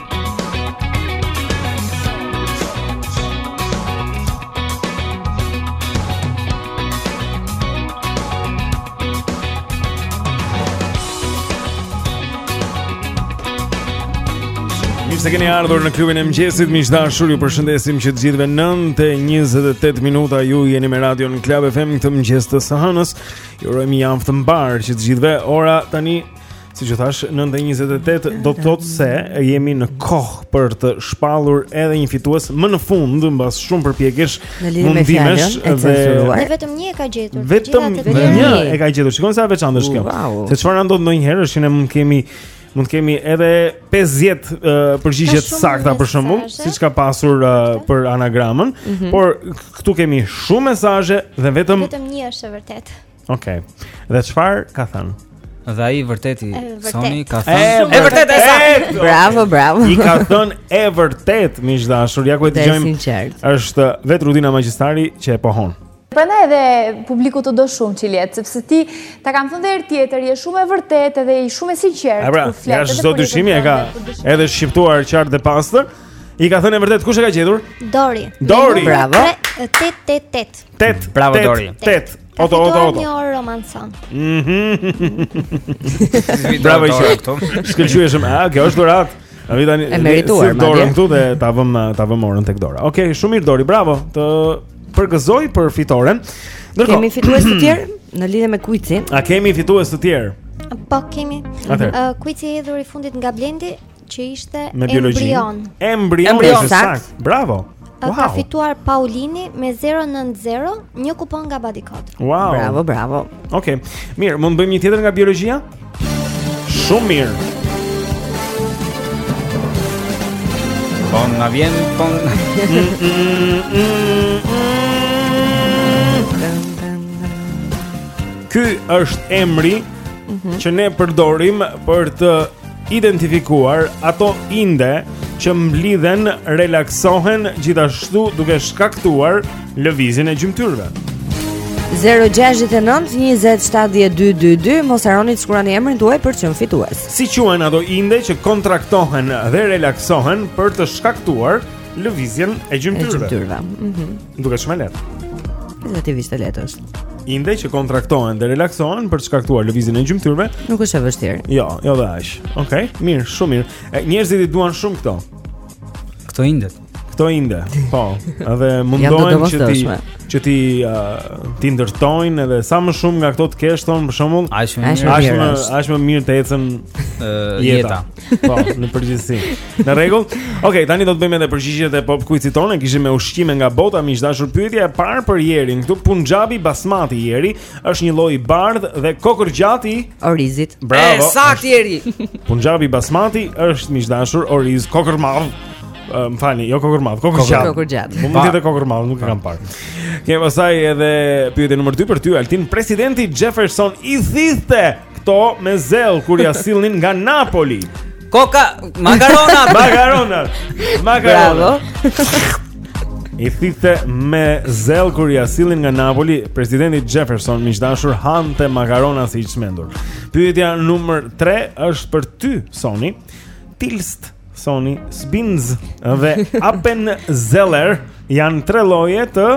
mirë se keni ardhur në klubin e mëngjesit, miq të dashur, ju përshëndesim që të gjithëve 9 e 28 minuta ju jeni me radion Club FM këtë mëngjes të së hënës. Ju urojmë javë të mbarë që të gjithëve. Ora tani Siç u thashë, 9.28 do të thotë se jemi në kohë për të shpallur edhe një fitues më në fund, mbas shumë përpjekjesh mundimesh dhe... Dhe vetëm një e ka gjetur. Vetëm një e ka gjetur, shikon sa e veçantë është kjo. Se çfarë na ndodh ndonjëherë, është që ne mund kemi... Mund të kemi edhe 50 uh, përgjigje të sakta për shembull, siç ka pasur uh, për anagramën, mm -hmm. por këtu kemi shumë mesazhe dhe vetëm vetëm një është e vërtetë. Okej. Okay. Dhe çfarë ka thënë? Dhe ai vërtet i Soni ka thënë e vërtet e saktë. Bravo, bravo. I ka thënë e vërtet, miq të dashur, ja ku e dëgjojmë. Është vetë Rudina Magjistari që e pohon. Prandaj edhe publiku të do shumë Çiljeta, sepse ti ta kam thënë herë tjetër, je shumë e vërtetë edhe je shumë e sinqertë. Pra, ja flet. Jashtë çdo dyshimi e ka edhe shqiptuar qartë dhe pastër. I ka thënë e vërtetë kush e ka gjetur? Dori. Dori. Bravo. 888. Tetë, bravo tetë, Dori. Tetë. Oto, oto, oto. Një orë Romanson. Mhm. bravo që këtu. Shkëlqyeshëm. Ah, kjo është dhurata. A vi tani. E merituar, madje. Dorën këtu dhe ta vëm ta vëm orën tek dora. Okej, okay, shumë mirë Dori, bravo. Të përgëzoj për fitoren. Ndërkohë, kemi fitues të tjerë në lidhje me kuicin. A kemi fitues të tjerë? Po kemi. Uh, kuici i hedhur i fundit nga Blendi Që ishte embrion. Embrion, embrion saktë. Bravo. Wow. Ka fituar Paulini me 090 një kupon nga Badikot. Wow. Bravo, bravo. Okej. Okay. Mirë, mund të bëjmë një tjetër nga biologjia? Shumë mirë. Po na vjen po. Ky është emri mhm. që ne përdorim për të identifikuar ato inde që mblidhen, relaksohen gjithashtu duke shkaktuar lëvizjen e gjymtyrëve. 0692070222 mos harroni të shkruani emrin tuaj për të qenë fitues. Si quhen ato inde që kontraktohen dhe relaksohen për të shkaktuar lëvizjen e gjymtyrëve? Mhm. Duket shumë lehtë. Relativisht e lehtë është. Inde që kontraktohen dhe relaksohen për të shkaktuar lëvizjen e gjymtyrëve. Nuk është e vështirë. Jo, jo dhe aq. Okej, okay, mirë, shumë mirë. Njerëzit i duan shumë këto. Këto indet. Këto inde. Po, edhe mundohen që t'i që t'i uh, t'i ndërtojnë edhe sa më shumë nga këto të kesh thonë për shembull. Aq më mirë, aq më aq më mirë të ecën uh, jeta. jeta. Po, në përgjithësi. Në rregull. Okej, okay, tani do të bëjmë edhe përgjigjet e pop quizit tonë. Kishim me ushqime nga bota, miq të dashur pyetja e parë për Jerin. Këtu Punjabi Basmati Jeri është një lloj i bardhë dhe kokërrgjatë i orizit. Bravo. Saktë Jeri. Punjabi Basmati është miq të dashur oriz kokërrmadh. Më falni, jo kokërrmadh, kokërrgjatë. Kokërrgjatë. Mund të jetë kokërrmadh, nuk e kam parë. Kemi pastaj edhe pyetje nr. 2 për ty Altin, presidenti Jefferson i thithte këto me zell kur ia sillnin nga Napoli. Koka, makarona, makarona. Makarona. I thithte me zell kur ia sillnin nga Napoli, presidenti Jefferson miq të dashur hante makarona si i çmendur. Pyetja numër 3 është për ty, Soni. Tilst Soni Sbrinz dhe Appenzeller janë tre lloje të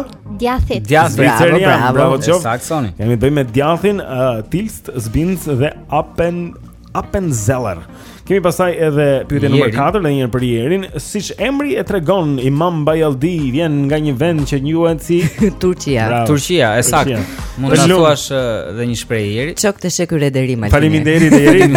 djathit. Djathit, bravo, bravo, bravo, saktë Soni. Kemi të bëjmë me djathin uh, Tilsit Sbrinz dhe Appen Appenzeller. Kemi pastaj edhe pyetjen numër 4 dhe një herë për Jerin Siç emri e tregon Imam Bajaldi vjen nga një vend që njuhet si Turqia Bravo. Turqia, e saktë Mund të thuash uh, dhe një shprehje Jeri Çok teşekkür ederim Faleminderit dhe Jerin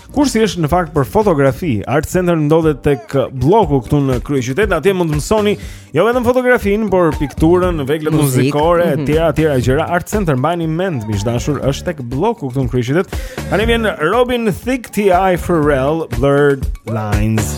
Kursi është në fakt për fotografi. Art Center ndodhet tek blloku këtu në kryeqytet. Atje mund të mësoni jo vetëm fotografinë, por pikturën, veglat muzikore e mhm. tjera, e tjera gjëra. Art Center mbani mend, miq të dashur, është tek blloku këtu në kryeqytet. Tani vjen Robin Thicke Ti I Pharrell Blurred Lines.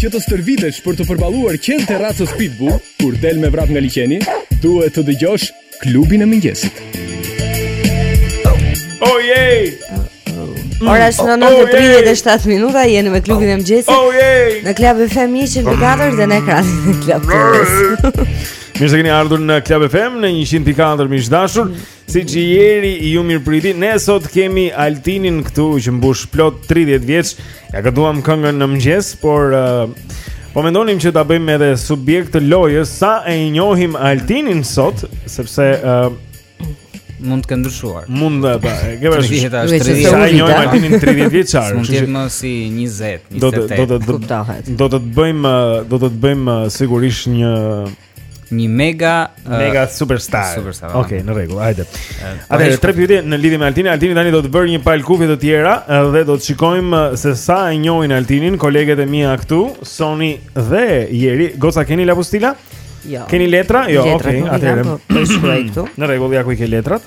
Që të stërvitesh për të përballuar qentë e racës pitbull, kur del me vrap nga liqeni, duhet të dëgjosh klubin e mëngjesit. Oh, yay! Ora është 9:37 minuta, jeni me klubin e mëngjesit. Oh, yay! Në Club FM 104 dhe në ekranin e Club TV. Mirë se keni ardhur në Club FM në 104 miq të dashur. Siç Jeri ju mirëpriti Ne sot kemi Altinin këtu Që mbush plot 30 vjeç Ia kënduam këngën në mëngjes Por uh, po mendonim që ta bëjmë edhe subjekt të lojës Sa e njohim Altinin sot Sepse uh, Mund të ketë ndryshuar Mund dhe pa E ke përshë Sa e njohim Altinin 30 vjeçar Mund të më si 20 Do të të bëjmë Do të të bëjmë sigurisht një Do të të bëjmë sigurisht një Një mega uh, mega superstar. Superstar. Okej, okay, në rregull. Hajde. Atëherë tre pyetje në lidhje me Altinin. Altini tani do të vërë një palë kufje të tjera dhe do të shikojmë se sa e njohin Altinin kolegët e mia këtu, Soni dhe Jeri. Goca keni lapostila? Jo. Keni letra? Jo, okay. Atëherë. Po, po, në rregull, ja ku i ke letrat.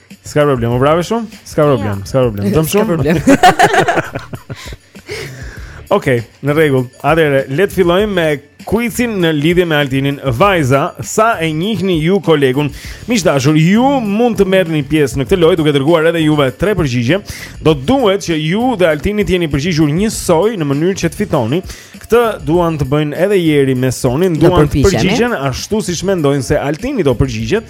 Ska problem, u vrave shumë? Ska problem, ja. ska problem. Dëm shumë? Ska problem. Okej, okay, në rregull. Atëherë, le të fillojmë me kuicin në lidhje me Altinin. Vajza, sa e njihni ju kolegun? Miq të dashur, ju mund të merrni pjesë në këtë lojë duke dërguar edhe juve tre përgjigje. Do duhet që ju dhe Altini të jeni përgjigjur njësoj në mënyrë që të fitoni. Këtë duan të bëjnë edhe Jeri me Sonin, duan të përgjigjen ashtu siç mendojnë se Altini do përgjigjet.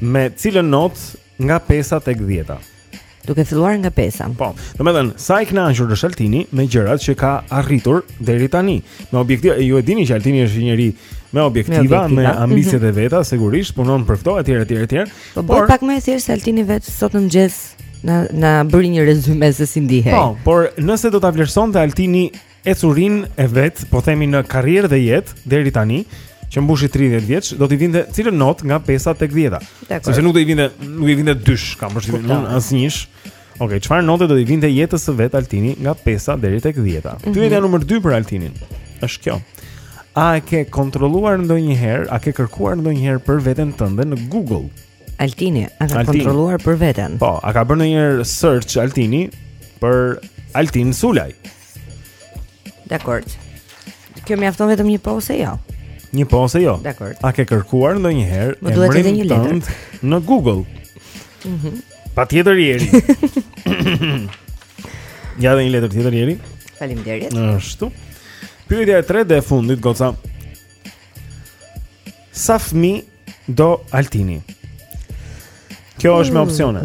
Me cilën notë nga pesa tek dhjeta Duke filluar nga pesa Po, domethënë, sa i kënaqur është Altini Me gjërat që ka arritur deri tani Me objektiva, e ju e dini që Altini është njeri Me objektiva, me, me ambicjet e veta Sigurisht, punon për këto, e tjera, e tjera, e tjera Po, por, pak më e thjeshtë se Altini vetë sot në mëngjes Na, na bëri një rezume se si ndihej Po, por nëse do ta vlerësonte Altini ecurin e vet, po themi në karrierë dhe jetë deri tani, që mbushi 30 vjeç, do t'i vinte cilën notë nga 5-a tek 10-a. Sepse nuk do i vinte, nuk i vinte dysh, kam përshtypjen, nuk as njësh. Okej, okay, çfarë note do i vinte jetës së vet Altini nga 5-a deri tek 10-a? Mm -hmm. Pyetja numër 2 për Altinin është kjo. A e ke kontrolluar ndonjëherë, a ke kërkuar ndonjëherë për veten tënde në Google? Altini, a ka Altini. kontrolluar për veten? Po, a ka bërë ndonjëherë search Altini për Altin Sulaj? Dakord. Kjo mjafton vetëm një po ose jo. Një po ose jo. Dakord. A ke kërkuar ndonjëherë emrin tënd në Google? Mhm. Mm Patjetër Eri. Ja dhe një letër tjetër Eri. Faleminderit. Ashtu. Pyetja e tretë dhe e fundit, goca. Sa fëmi do Altini? Kjo është me opsione.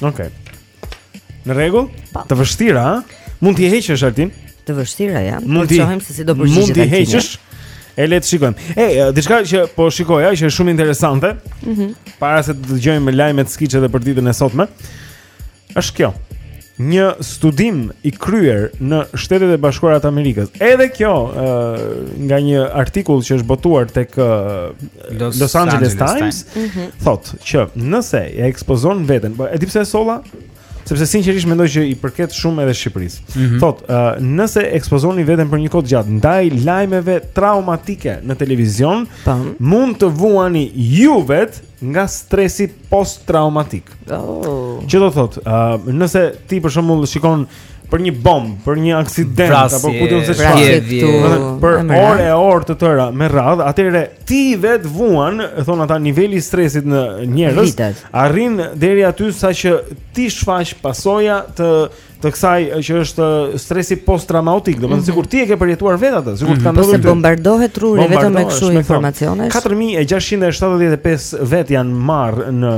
Okej. Okay. Në rregull? Po. Të vështira, ha? Mund t'i heqësh Altin? Të vështira janë. Po mund të shohim se si do përgjigjet. Mund t'i heqësh? E le të shikojmë. E, diçka që po shikoja që është shumë interesante. Mhm. Mm para se të dëgjojmë lajmet skiç edhe për ditën e sotme, është kjo. Një studim i kryer në Shtetet e Bashkuara të Amerikës. Edhe kjo, ë, nga një artikull që është botuar tek Los, Los Angeles, Angeles Times, Times. Mm -hmm. thotë që nëse e ekspozon veten, po e di pse e solla? Sepse sinqerisht mendoj që i përket shumë edhe Shqipërisë. Mm -hmm. Thotë, uh, nëse ekspozoni veten për një kohë të gjatë ndaj lajmeve traumatike në televizion, Tam. Po. mund të vuani ju vetë nga stresi post-traumatik. Oh. Që do të thotë, uh, nëse ti për shembull shikon për një bombë, për një aksident Vrasje, apo ku di unë se çfarë. Për orë e orë të tëra me radhë, atëherë ti vetë vuan, thonë ata niveli i stresit në njerëz, arrin deri aty saqë ti shfaq pasoja të të kësaj që është stresi posttraumatik, domethënë mm -hmm. sikur ti e ke përjetuar vetë atë, sikur të mhm. kanë ndodhur. Po bombardohet truri vetëm me kështu informacione. 4675 vetë janë marrë në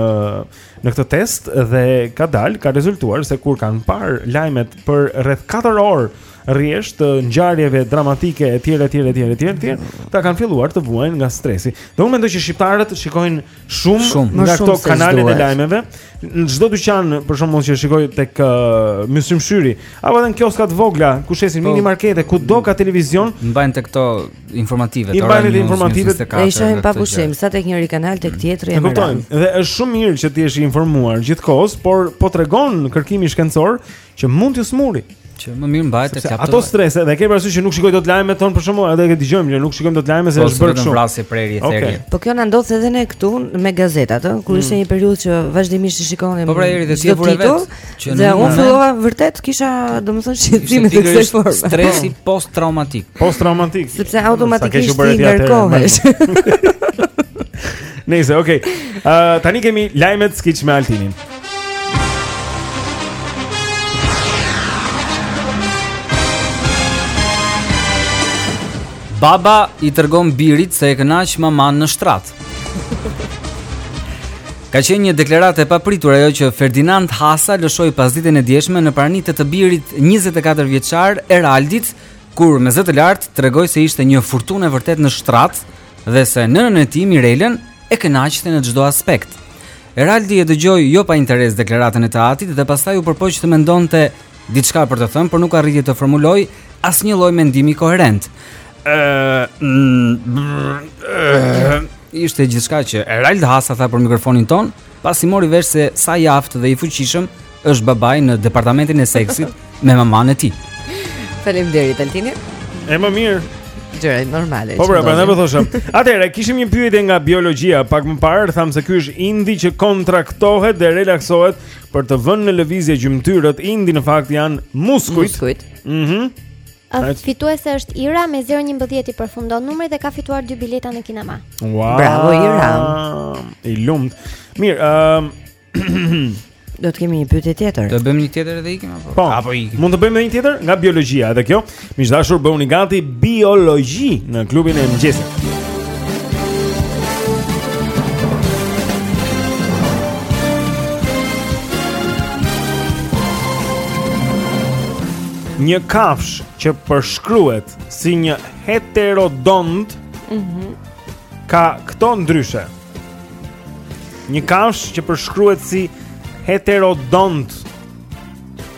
në këtë test dhe ka dalë, ka rezultuar se kur kanë parë lajmet për rreth 4 orë rresht të ngjarjeve dramatike etj etj etj etj etj, ata kanë filluar të vuajnë nga stresi. Dhe unë mendoj që shqiptarët shikojnë shumë, shumë nga këto kanalet e lajmeve. Në çdo dyqan, për shembull, që shikoj tek uh, Myslym Shyri, apo edhe në kioska të vogla, ku shesin po. minimarkete, kudo ka televizion, mbajnë tek këto informative. I mbajnë te informative. Ne i shohim pa pushim, sa tek njëri kanal tek mm. tjetri. E kuptojmë. Dhe është shumë mirë që të jesh i informuar gjithë kohës, por po tregon kërkimi shkencor që mund t'ju sëmurë që më mirë mbajeni te Kapton. Ato strese dhe ke parasysh që nuk shikoj dot lajme thonë për shkakun, edhe e dëgjojmë që nuk shikojmë dot lajme se po, është bërë kështu. Po vrasje prerje e tjera. Po kjo na ndodh edhe ne këtu me gazetat, ë, kur mm. ishte një periudhë që vazhdimisht i shikonim. Po pra Eri dhe si e vure vetë. Që dhe unë fillova vërtet kisha domethënë shqetësim të kësaj forme. Stresi po. post traumatik. Post traumatik. Sepse automatikisht ti ngarkohesh. Nice, okay. Ë uh, tani kemi lajmet skiç me Altinin. Babai i tregon birit se e kënaq mamanë në shtrat. Ka qenë një deklaratë e papritur ajo që Ferdinand Hasa lëshoi pasditen e djeshme në prani të të birit 24 vjeçar Eraldit, kur me zë të lartë tregoi se ishte një furtunë e vërtetë në shtrat dhe se nënën e tij Mirelën e kënaqte në çdo aspekt. Eraldi e dëgjoi jo pa interes deklaratën e të atit dhe pastaj u përpoq të mendonte Diçka për të thënë, por nuk arriti të formulojë asnjë lloj mendimi koherent. Ishte gjithçka që Erald Hasa tha për mikrofonin tonë, pasi mori vesh se sa i aftë dhe i fuqishëm është babai në departamentin e seksit me mamanë e tij. Faleminderit Altini. E më mirë gjëra normale. Po pra, prandaj po thosha. Atëherë kishim një pyetje nga biologjia, pak më parë thamë se ky është indi që kontraktohet dhe relaksohet për të vënë në lëvizje gjymtyrët, indi në fakt janë muskujt. Muskujt. Mhm. Mm Fituese është Ira me 011 i përfundon numri dhe ka fituar dy bileta në kinema. Wow. Bravo Ira. I lumtë. Mirë, ëm um... do të kemi një pyetje tjetër. Do bëjmë një tjetër edhe ikim apo? Po, apo ikim. Mund të bëjmë edhe një tjetër nga biologjia, edhe kjo. Miq të dashur bëuni gati biologji në klubin e mëngjesit. Një kafshë që përshkruhet si një heterodont mm -hmm. ka këto ndryshe. Një kafshë që përshkruhet si heterodont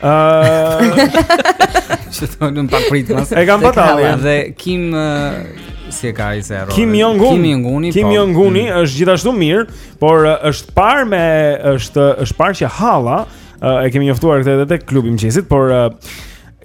Ëh. Që të nuk pa prit mas. E ka marrë Halla. Dhe Kim si e ka ai emrin. Kim Jong Un. Kim Jong Un. Kim po. Jong Un mm. është gjithashtu mirë, por është parë me është është parë që Halla e kemi njoftuar këtë edhe tek klubi i mëngjesit, por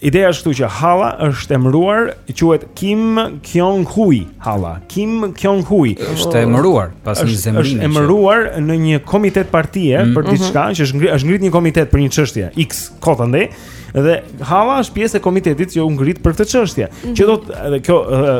ideja është këtu që Halla është emëruar quhet Kim Kyong Hui. Halla, Kim Kyong Hui është emëruar pas një zemërimi. Është emëruar në një komitet partie mm. për mhm. diçka që është ngritur, është ngritur një komitet për një çështje X kot andej dhe Halla është pjesë e komitetit që u ngrit për këtë çështje. Mm -hmm. Që do të kjo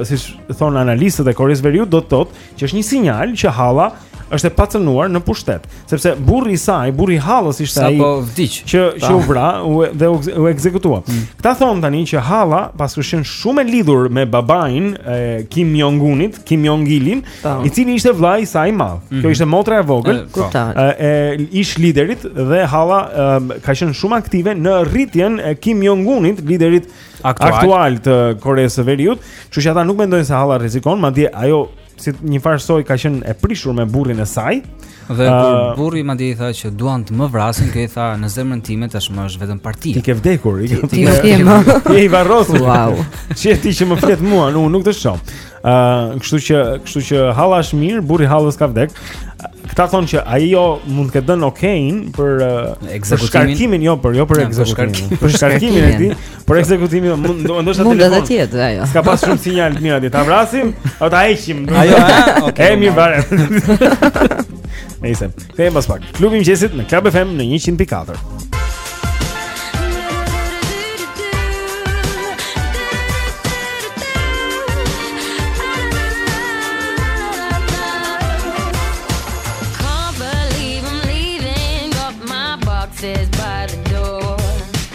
siç thonë analistët e Koresë Veriut do të thotë që është një sinjal që Halla është e pacënuar në pushtet, sepse burri i saj, burri i hallës ishte ai. Sapo vdiq. Që që u vra u, dhe u, u ekzekutua. Mm. Këta thonë tani që Halla paskësh qenë shumë e lidhur me babain e Kim Jong Unit, Kim Jong Ilin, i cili ishte vllai i saj i madh. Mm -hmm. Kjo ishte motra e vogël. Po. E, e ish liderit dhe Halla e, ka qenë shumë aktive në rritjen e Kim Jong Unit, liderit aktual, aktual të Koresë së Veriut, kështu që ata nuk mendojnë se Halla rrezikon, madje ajo si një farë soj ka qenë e prishur me burrin e saj. Dhe uh, kur burri madje i tha që duan të më vrasin, kjo i tha në zemrën time tashmë është vetëm partia. Ti ke vdekur, ike, ti nuk je më. Ti je i varrosur. Wow. Çi ti që më flet mua, unë nuk të shoh. Ë, uh, kështu që, kështu që halla është mirë, burri i hallës ka vdek. Këta thonë që ajo mund të ketë dhënë okein për shkarkimin, jo për jo për ekzekutimin, për shkarkimin e tij, Por ekzekutimi mund do ndoshta telefon. Mund të jetë ajo. S'ka pas shumë sinjal të mirë aty. Ta vrasim, apo ta heqim. Ajo, okay. Emi vare. Nëse, kthehemi pas pak. Klubi i mëngjesit në Club FM në 100.4.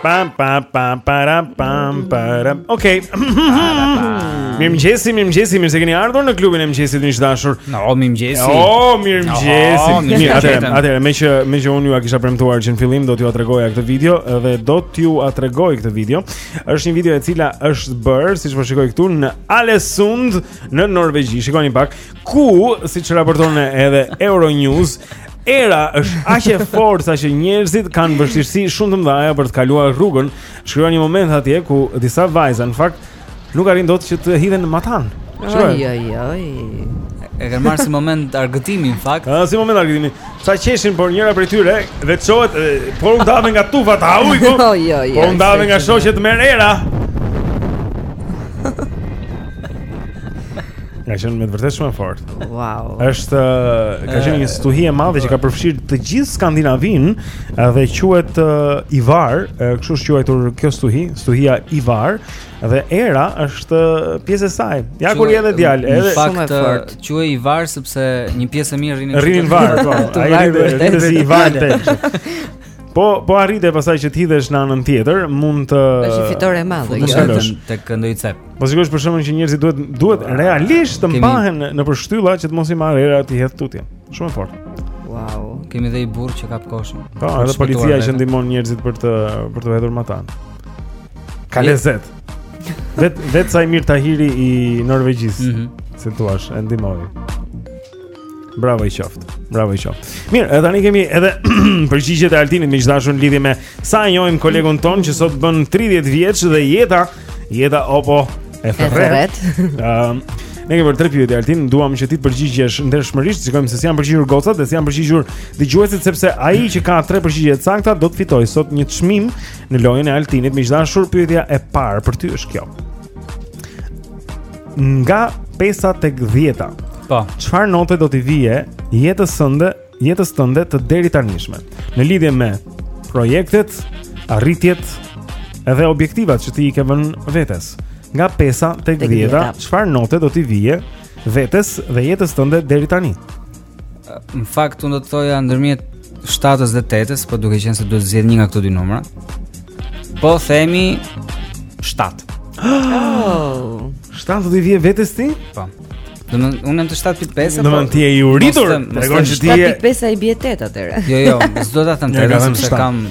Pam pam pam para pam para. Okej. Mirëmëngjesi, mirëmëngjesi, mirë se keni ardhur në klubin e mëngjesit miq të dashur. No, mirëmëngjesi. Oh, mirëmëngjesi. Mirë, atëherë, atëherë meqë meqë unë jua kisha premtuar që në fillim do t'jua tregoja këtë video dhe do t'jua tregoj këtë video. Është një video e cila është bërë, siç po shikoj këtu në Alesund në Norvegji. Shikoni pak ku, siç raporton edhe Euronews, Era është aq e fortë saqë njerëzit kanë vështirësi shumë të mëdha për të kaluar rrugën. Shiko një moment atje ku disa vajza në fakt nuk arrijnë dot që të hidhen në matan. Shiko. Oj oj oj. E kanë marrë si moment argëtimi në fakt. Ëh, si moment argëtimi. Sa qeshin por njëra prej tyre veçohet, po u ndave nga tufa të ha ujku. Po. Oj oj oj. Po u ndave nga shoqet të merr era. Ka qenë me të vërtet shumë e fort Wow. Është ka qenë një stuhi e madhe që ka përfshirë të gjithë Skandinavinë dhe quhet Ivar, kështu është quajtur kjo stuhi, stuhia Ivar dhe era është pjesë e saj. Ja ku edhe djalë, edhe shumë fort. Quhej Ivar sepse një pjesë e mirë rrinin. Rrinin i var, po. Ai rrinte si i var. Po po arrite pastaj që të hidhesh në anën tjetër, mund të Është fitore e madhe kjo. Mund të tek ndonjë cep. Po sigurisht për shkakun që njerëzit duhet duhet realisht të mbahen nëpër shtylla që të mos i marrë era t'i hedhë tutje. Shumë e fortë. Wow. Kemi dhe një burrë që kap koshin. Po, edhe policia që ndihmon njerëzit për të për t'u hedhur matanë. Ka lezet. Vet vet sa i mirë Tahiri i Norvegjisë. Mhm. Mm si të thuash, e ndihmoi. Bravo i qoftë. Bravo i qoftë. Mirë, edhe tani kemi edhe përgjigjet e Altinit miq të dashur në lidhje me sa e njohim kolegun tonë që sot bën 30 vjeç dhe jeta, jeta po e thërret. Ëm Ne kemi pra tre pyetje Altin, duam që ti të përgjigjesh ndershmërisht, shikojmë se si janë përgjigjur gocat dhe si janë përgjigjur dëgjuesit sepse ai që ka tre përgjigje të sakta do të fitojë sot një çmim në lojën e Altinit. Miq të dashur, pyetja e parë për ty është kjo. Nga pesa tek dhjeta. Po. Çfarë note do t'i vije jetës sënde, jetës tënde të deritanishme? Në lidhje me projektet, arritjet edhe objektivat që ti i ke vënë vetes. Nga pesa tek dhjeta, çfarë note do t'i vije vetes dhe jetës tënde deri tani? Në fakt unë do të thoja ndërmjet 7-ës dhe 8-ës, po duke qenë se duhet të zgjedh një nga këto dy numra. Po themi 7. Oh. 7 do t'i vije vetes ti? Po. Domethënë unë jam te 7.5. Domethënë ti je i uritur. Tregon se ti je. 7.5 ai bie 8 atëherë. Jo, jo, s'do ta them tani se kam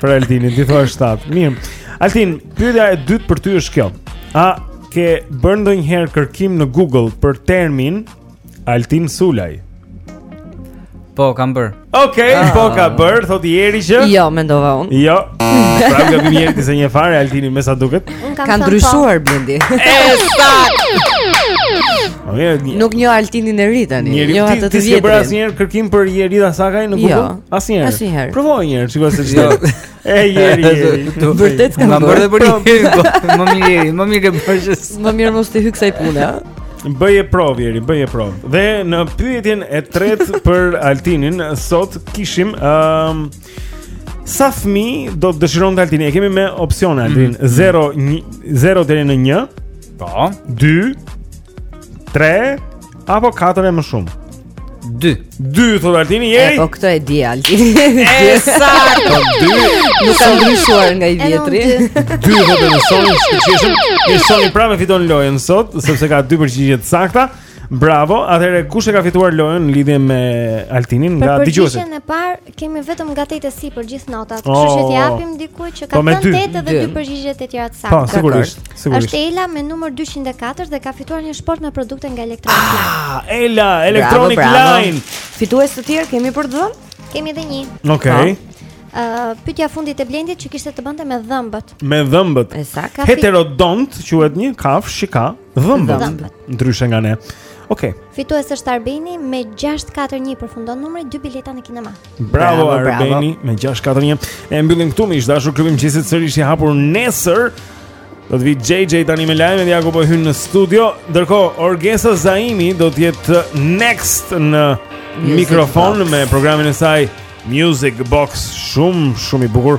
Për Altinin, ti thua 7. Mirë. Altin, pyetja e dytë për ty është kjo. A ke bërë ndonjëherë kërkim në Google për termin Altin Sulaj? Po, kam bërë. Okej, okay, ah. po ka bërë, thotë Jeri që? Jo, mendova unë. Jo. Pra gabim Jeri s'e njeh fare Altinin me sa duket. Ka po. ndryshuar po. Blendi. Nuk njeh Altinin e ri tani. Njeh atë të vjetrin. Ti s'ke bërë asnjëherë kërkim për Jerida Sakaj në jo. Google? Jo. Asnjëherë. Asnjëherë. Provoje një herë, shikoje se ç'do. Jo. E Jeri, Jeri. Vërtet kam bërë. Më bërë për një po, Më mirë Jeri, më mirë ke bërë. Më mirë mos t'i hyj kësaj pune, a? Bëje provë, Jeri, bëje provë. Dhe në pyetjen e tretë për Altinin, sot kishim... Um, Sa fëmijë do të dëshironte Altini? E kemi me opsione Altin 0 mhm. deri në 1 Po 2 3 Apo 4 e më shumë. 2. 2 thotë Altini Jeri. Po këtë e di Altini. E saktë. Po 2. Nuk ka ndryshuar nga i vjetri. 2 thotë dhe Soni, shkëlqyeshëm. E Soni pra e fiton lojën sot, sepse ka dy përgjigje të sakta. Bravo. Atëherë kush e ka fituar lojën në lidhje me Altinin nga dëgjuesit? Për përgjigjen e parë Kemi vetëm nga 8 e sipër gjithë notat, oh, kështu që t'i japim dikujt që ka po dhënë 8 dhe dy përgjigjet e tjera të sakta. Po, sigurisht, sigurisht. Është Ela me numër 204 dhe ka fituar një shportë me produkte nga Electronic Line. Ah, Ela, Electronic bravo, bravo. Line. Fitues të tjerë kemi për të dhënë? Kemi edhe një. Okej. Okay. Po. Uh, pyetja e fundit e Blendit që kishte të bënte me dhëmbët. Me dhëmbët. Heterodont quhet një kafshë që ka Dhëmbët. Dhëmbët. Ndryshe nga ne. Okej. Okay. Fitues është Arbeni me 641 përfundon numri 2 bileta në kinema. Bravo, bravo Arbeni bravo. me 641. E mbyllim këtu miq të dashur Klubi i Mëngjesit sërish i hapur nesër. Do të vijë JJ tani me lajme dhe Jakob po hyn në studio. Ndërkohë Orgesa Zaimi do të jetë next në Music mikrofon box. me programin e saj Music Box, shumë shumë i bukur.